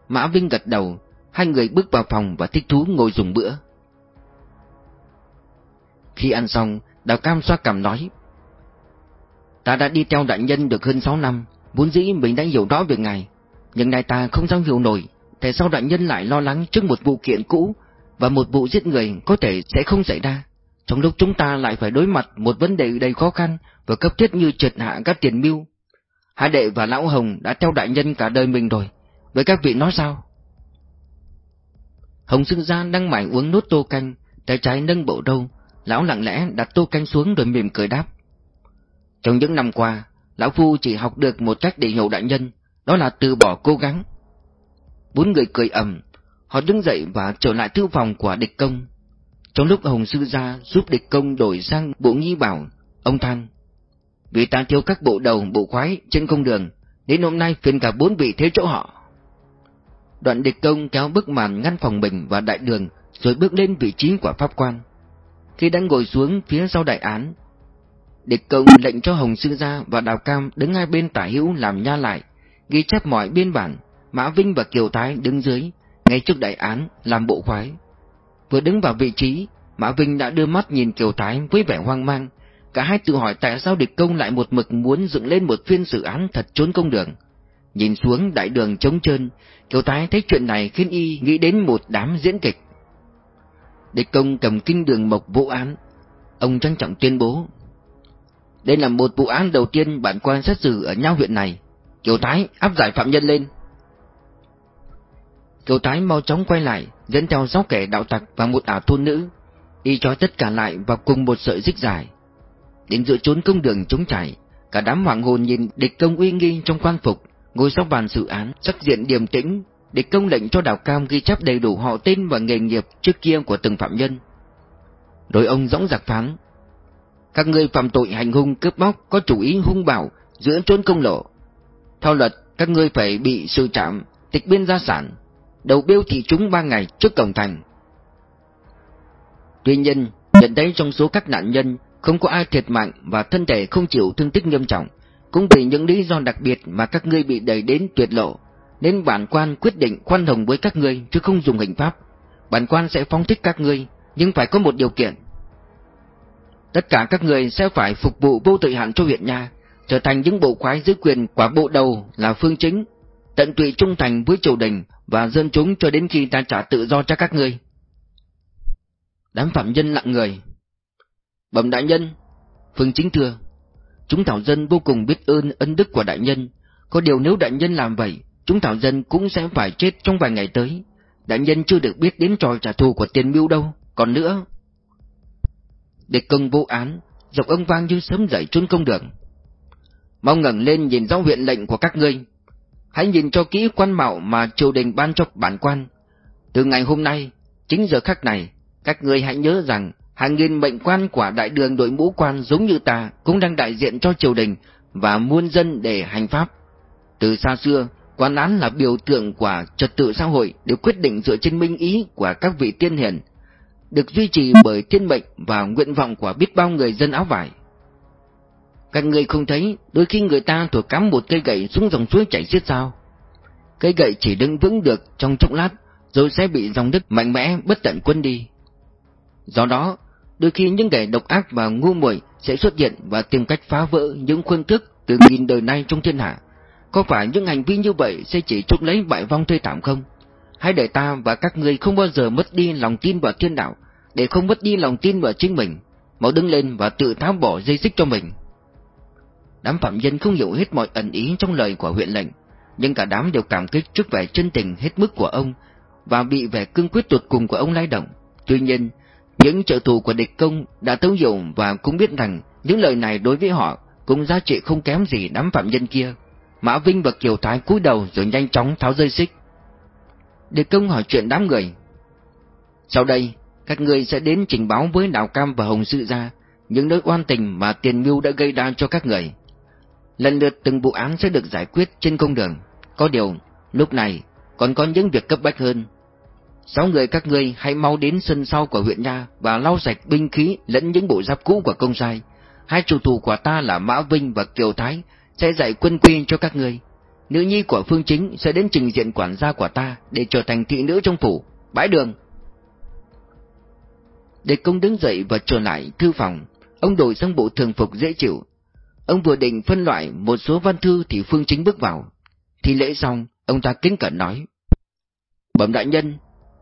Mã Vinh gật đầu, hai người bước vào phòng và thích thú ngồi dùng bữa. Khi ăn xong, đào cam xoa cằm nói. Ta đã đi theo đại nhân được hơn sáu năm, vốn dĩ mình đã hiểu rõ việc ngài. Nhưng nay ta không sao hiểu nổi, tại sao đại nhân lại lo lắng trước một vụ kiện cũ và một vụ giết người có thể sẽ không xảy ra. Trong lúc chúng ta lại phải đối mặt một vấn đề đầy khó khăn và cấp thiết như trượt hạ các tiền mưu. Hai đệ và Lão Hồng đã theo đại nhân cả đời mình rồi, với các vị nói sao? Hồng Sương Gia đang mải uống nốt tô canh, tay trái nâng bộ râu, lão lặng lẽ đặt tô canh xuống rồi mỉm cười đáp. Trong những năm qua, lão phu chỉ học được một cách để hiểu đại nhân, đó là từ bỏ cố gắng. Bốn người cười ầm, họ đứng dậy và trở lại thư phòng của địch công. Trong lúc Hồng Sư Gia giúp địch công đổi sang bộ nghi bảo, ông than. Vì ta thiếu các bộ đầu, bộ khoái trên công đường, đến hôm nay phiền cả bốn vị thế chỗ họ. Đoạn địch công kéo bức màn ngăn phòng mình và đại đường, rồi bước lên vị trí của pháp quan. Khi đang ngồi xuống phía sau đại án, địch công lệnh cho Hồng Sư Gia và Đào Cam đứng hai bên tả hữu làm nha lại, ghi chép mọi biên bản, Mã Vinh và Kiều Thái đứng dưới, ngay trước đại án, làm bộ khoái. Vừa đứng vào vị trí, Mã Vinh đã đưa mắt nhìn Kiều Thái với vẻ hoang mang, cả hai tự hỏi tại sao địch công lại một mực muốn dựng lên một phiên xử án thật trốn công đường. Nhìn xuống đại đường trống trơn, Kiều Thái thấy chuyện này khiến y nghĩ đến một đám diễn kịch. Địch công cầm kinh đường mộc vụ án, ông trang trọng tuyên bố. Đây là một vụ án đầu tiên bản quan xét xử ở nhau huyện này, Kiều Thái áp giải phạm nhân lên. Kiều Thái mau chóng quay lại, dẫn theo sáu kẻ đạo tặc và một ả thôn nữ, y trói tất cả lại vào cùng một sợi dích dài. Đến giữa trốn công đường chống chảy, cả đám hoàng hồn nhìn địch công uy nghi trong quan phục, ngồi sau bàn xử án, sắc diện điềm tĩnh, địch công lệnh cho đào cam ghi chép đầy đủ họ tên và nghề nghiệp trước kia của từng phạm nhân. Rồi ông dõng giặc phán, các ngươi phạm tội hành hung cướp bóc có chủ ý hung bạo giữa trốn công lộ. Theo luật, các ngươi phải bị sự chạm tịch biên gia sản, đầu biêu thị chúng ba ngày trước cổng thành. Tuy nhiên, nhận thấy trong số các nạn nhân không có ai thiệt mạng và thân thể không chịu thương tích nghiêm trọng, cũng vì những lý do đặc biệt mà các ngươi bị đẩy đến tuyệt lộ, nên bản quan quyết định khoan hồng với các ngươi chứ không dùng hình pháp. Bản quan sẽ phóng thích các ngươi, nhưng phải có một điều kiện. Tất cả các người sẽ phải phục vụ vô tự hạn cho huyện nha, trở thành những bộ khoái giữ quyền quả bộ đầu là phương chính, tận tụy trung thành với triều đình và dân chúng cho đến khi ta trả tự do cho các ngươi. Đám phạm nhân lặng người. Bẩm đại nhân, phương chính thưa, chúng thảo dân vô cùng biết ơn ân đức của đại nhân, có điều nếu đại nhân làm vậy, chúng thảo dân cũng sẽ phải chết trong vài ngày tới. Đại nhân chưa được biết đến trò trả thù của tiền mưu đâu, còn nữa. Địch công vô án, dọc ông vang như sớm dậy trốn công đường. Mau ngẩng lên nhìn rõ huyện lệnh của các ngươi. Hãy nhìn cho kỹ quan mạo mà triều đình ban cho bản quan. Từ ngày hôm nay, chính giờ khắc này, các ngươi hãy nhớ rằng hàng nghìn mệnh quan của đại đường đội mũ quan giống như ta cũng đang đại diện cho triều đình và muôn dân để hành pháp. Từ xa xưa, quan án là biểu tượng của trật tự xã hội được quyết định dựa trên minh ý của các vị tiên hiền, được duy trì bởi thiên mệnh và nguyện vọng của biết bao người dân áo vải. Các người không thấy đôi khi người ta thổi cắm một cây gậy xuống dòng suối chảy xiết sao? Cây gậy chỉ đứng vững được trong chốc lát rồi sẽ bị dòng nước mạnh mẽ bất tận quân đi. Do đó, đôi khi những kẻ độc ác và ngu muội sẽ xuất hiện và tìm cách phá vỡ những khuôn thức từ nghìn đời nay trong thiên hạ. Có phải những hành vi như vậy sẽ chỉ trục lấy bại vong thê thảm không? Hãy để ta và các người không bao giờ mất đi lòng tin vào thiên đạo, để không mất đi lòng tin vào chính mình, mau đứng lên và tự tháo bỏ dây xích cho mình. Đám phạm nhân không hiểu hết mọi ẩn ý trong lời của huyện lệnh, nhưng cả đám đều cảm kích trước vẻ chân tình hết mức của ông và bị vẻ cương quyết tuyệt cùng của ông lay động. Tuy nhiên, những trợ thủ của địch công đã thấu hiểu và cũng biết rằng những lời này đối với họ cũng giá trị không kém gì đám phạm nhân kia. Mã Vinh và Kiều Thái cúi đầu rồi nhanh chóng tháo dây xích. Địch công hỏi chuyện đám người. Sau đây, các người sẽ đến trình báo với Đào Cam và Hồng Sự Gia những nỗi oan tình mà tiền mưu đã gây ra cho các người. Lần lượt từng vụ án sẽ được giải quyết trên công đường. Có điều, lúc này còn có những việc cấp bách hơn. Sáu người các ngươi hãy mau đến sân sau của huyện nha và lau sạch binh khí lẫn những bộ giáp cũ của công sai. Hai chủ tù của ta là Mã Vinh và Kiều Thái sẽ dạy quân quy cho các ngươi. Nữ nhi của Phương Chính sẽ đến trình diện quản gia của ta để trở thành thị nữ trong phủ. Bãi đường! Để công đứng dậy và trở lại thư phòng, ông đổi sang bộ thường phục dễ chịu. Ông vừa định phân loại một số văn thư thì Phương Chính bước vào. Thì lễ xong, ông ta kính cẩn nói. Bẩm đại nhân,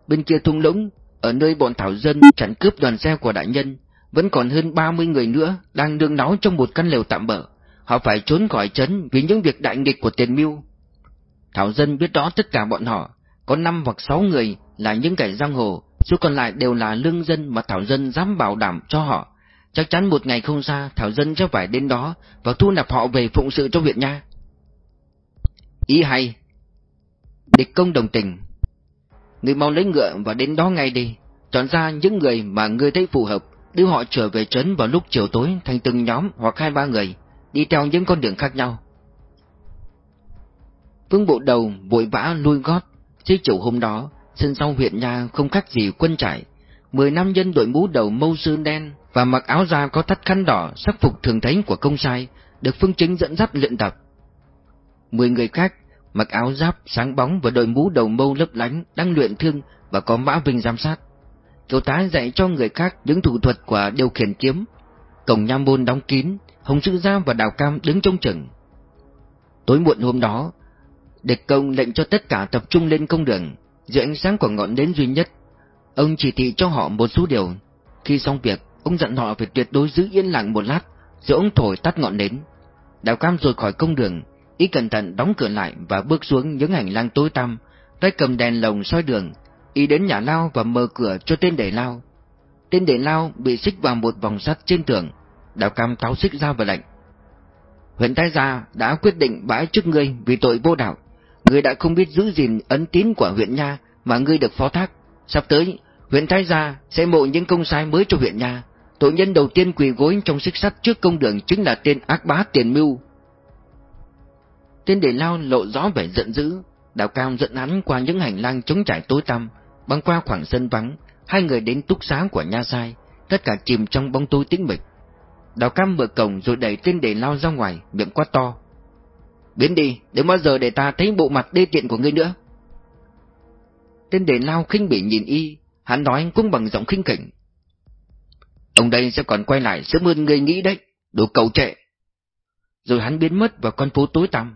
bên kia thung lũng, ở nơi bọn thảo dân chặn cướp đoàn xe của đại nhân, vẫn còn hơn 30 người nữa đang đương náu trong một căn lều tạm bỡ. Họ phải trốn khỏi trấn vì những việc đại nghịch của tiền mưu. Thảo dân biết rõ tất cả bọn họ, có 5 hoặc 6 người là những kẻ giang hồ, số còn lại đều là lương dân mà Thảo dân dám bảo đảm cho họ. Chắc chắn một ngày không xa, Thảo dân sẽ phải đến đó và thu nạp họ về phụng sự cho huyện nha. Ý hay. Địch công đồng tình. Người mau lấy ngựa và đến đó ngay đi, chọn ra những người mà người thấy phù hợp, đưa họ trở về trấn vào lúc chiều tối thành từng nhóm hoặc hai ba người, đi theo những con đường khác nhau. Vương bộ đầu vội vã lui gót, dưới chiều hôm đó, sân sau huyện nhà không khác gì quân trại. Mười năm dân đội mũ đầu mâu sơn đen và mặc áo da có thắt khăn đỏ sắc phục thường thấy của công sai, được phương chính dẫn dắt luyện tập. Mười người khác mặc áo giáp sáng bóng và đội mũ đầu mâu lấp lánh đang luyện thương và có mã vinh giám sát. Kiều tá dạy cho người khác những thủ thuật của điều khiển kiếm. Cổng nham môn đóng kín, Hồng Sư Gia và Đào Cam đứng trông chừng. Tối muộn hôm đó, địch công lệnh cho tất cả tập trung lên công đường, dưới ánh sáng của ngọn nến duy nhất. Ông chỉ thị cho họ một số điều. Khi xong việc, ông dặn họ phải tuyệt đối giữ yên lặng một lát, rồi ông thổi tắt ngọn nến. Đào Cam rời khỏi công đường, ý cẩn thận đóng cửa lại và bước xuống những hành lang tối tăm, tay cầm đèn lồng soi đường, ý đến nhà lao và mở cửa cho tên để lao. Tên để lao bị xích vào một vòng sắt trên tường, Đào Cam tháo xích ra và lệnh. Huyện Thái Gia đã quyết định bãi trước ngươi vì tội vô đạo. Ngươi đã không biết giữ gìn ấn tín của huyện Nha mà ngươi được phó thác. Sắp tới, huyện Thái Gia sẽ mộ những công sai mới cho huyện Nha. Tội nhân đầu tiên quỳ gối trong xích sắt trước công đường chính là tên ác bá tiền mưu. Tên để lao lộ rõ vẻ giận dữ, Đào cao dẫn hắn qua những hành lang chống trải tối tăm, băng qua khoảng sân vắng, hai người đến túc xá của Nha Sai, tất cả chìm trong bóng tối tĩnh mịch. Đào Cam mở cổng rồi đẩy tên để lao ra ngoài, miệng quát to. Biến đi, đừng bao giờ để ta thấy bộ mặt đê tiện của ngươi nữa. Tên để lao khinh bỉ nhìn y, hắn nói cũng bằng giọng khinh khỉnh. Ông đây sẽ còn quay lại sớm hơn ngươi nghĩ đấy, đồ cầu trệ. Rồi hắn biến mất vào con phố tối tăm.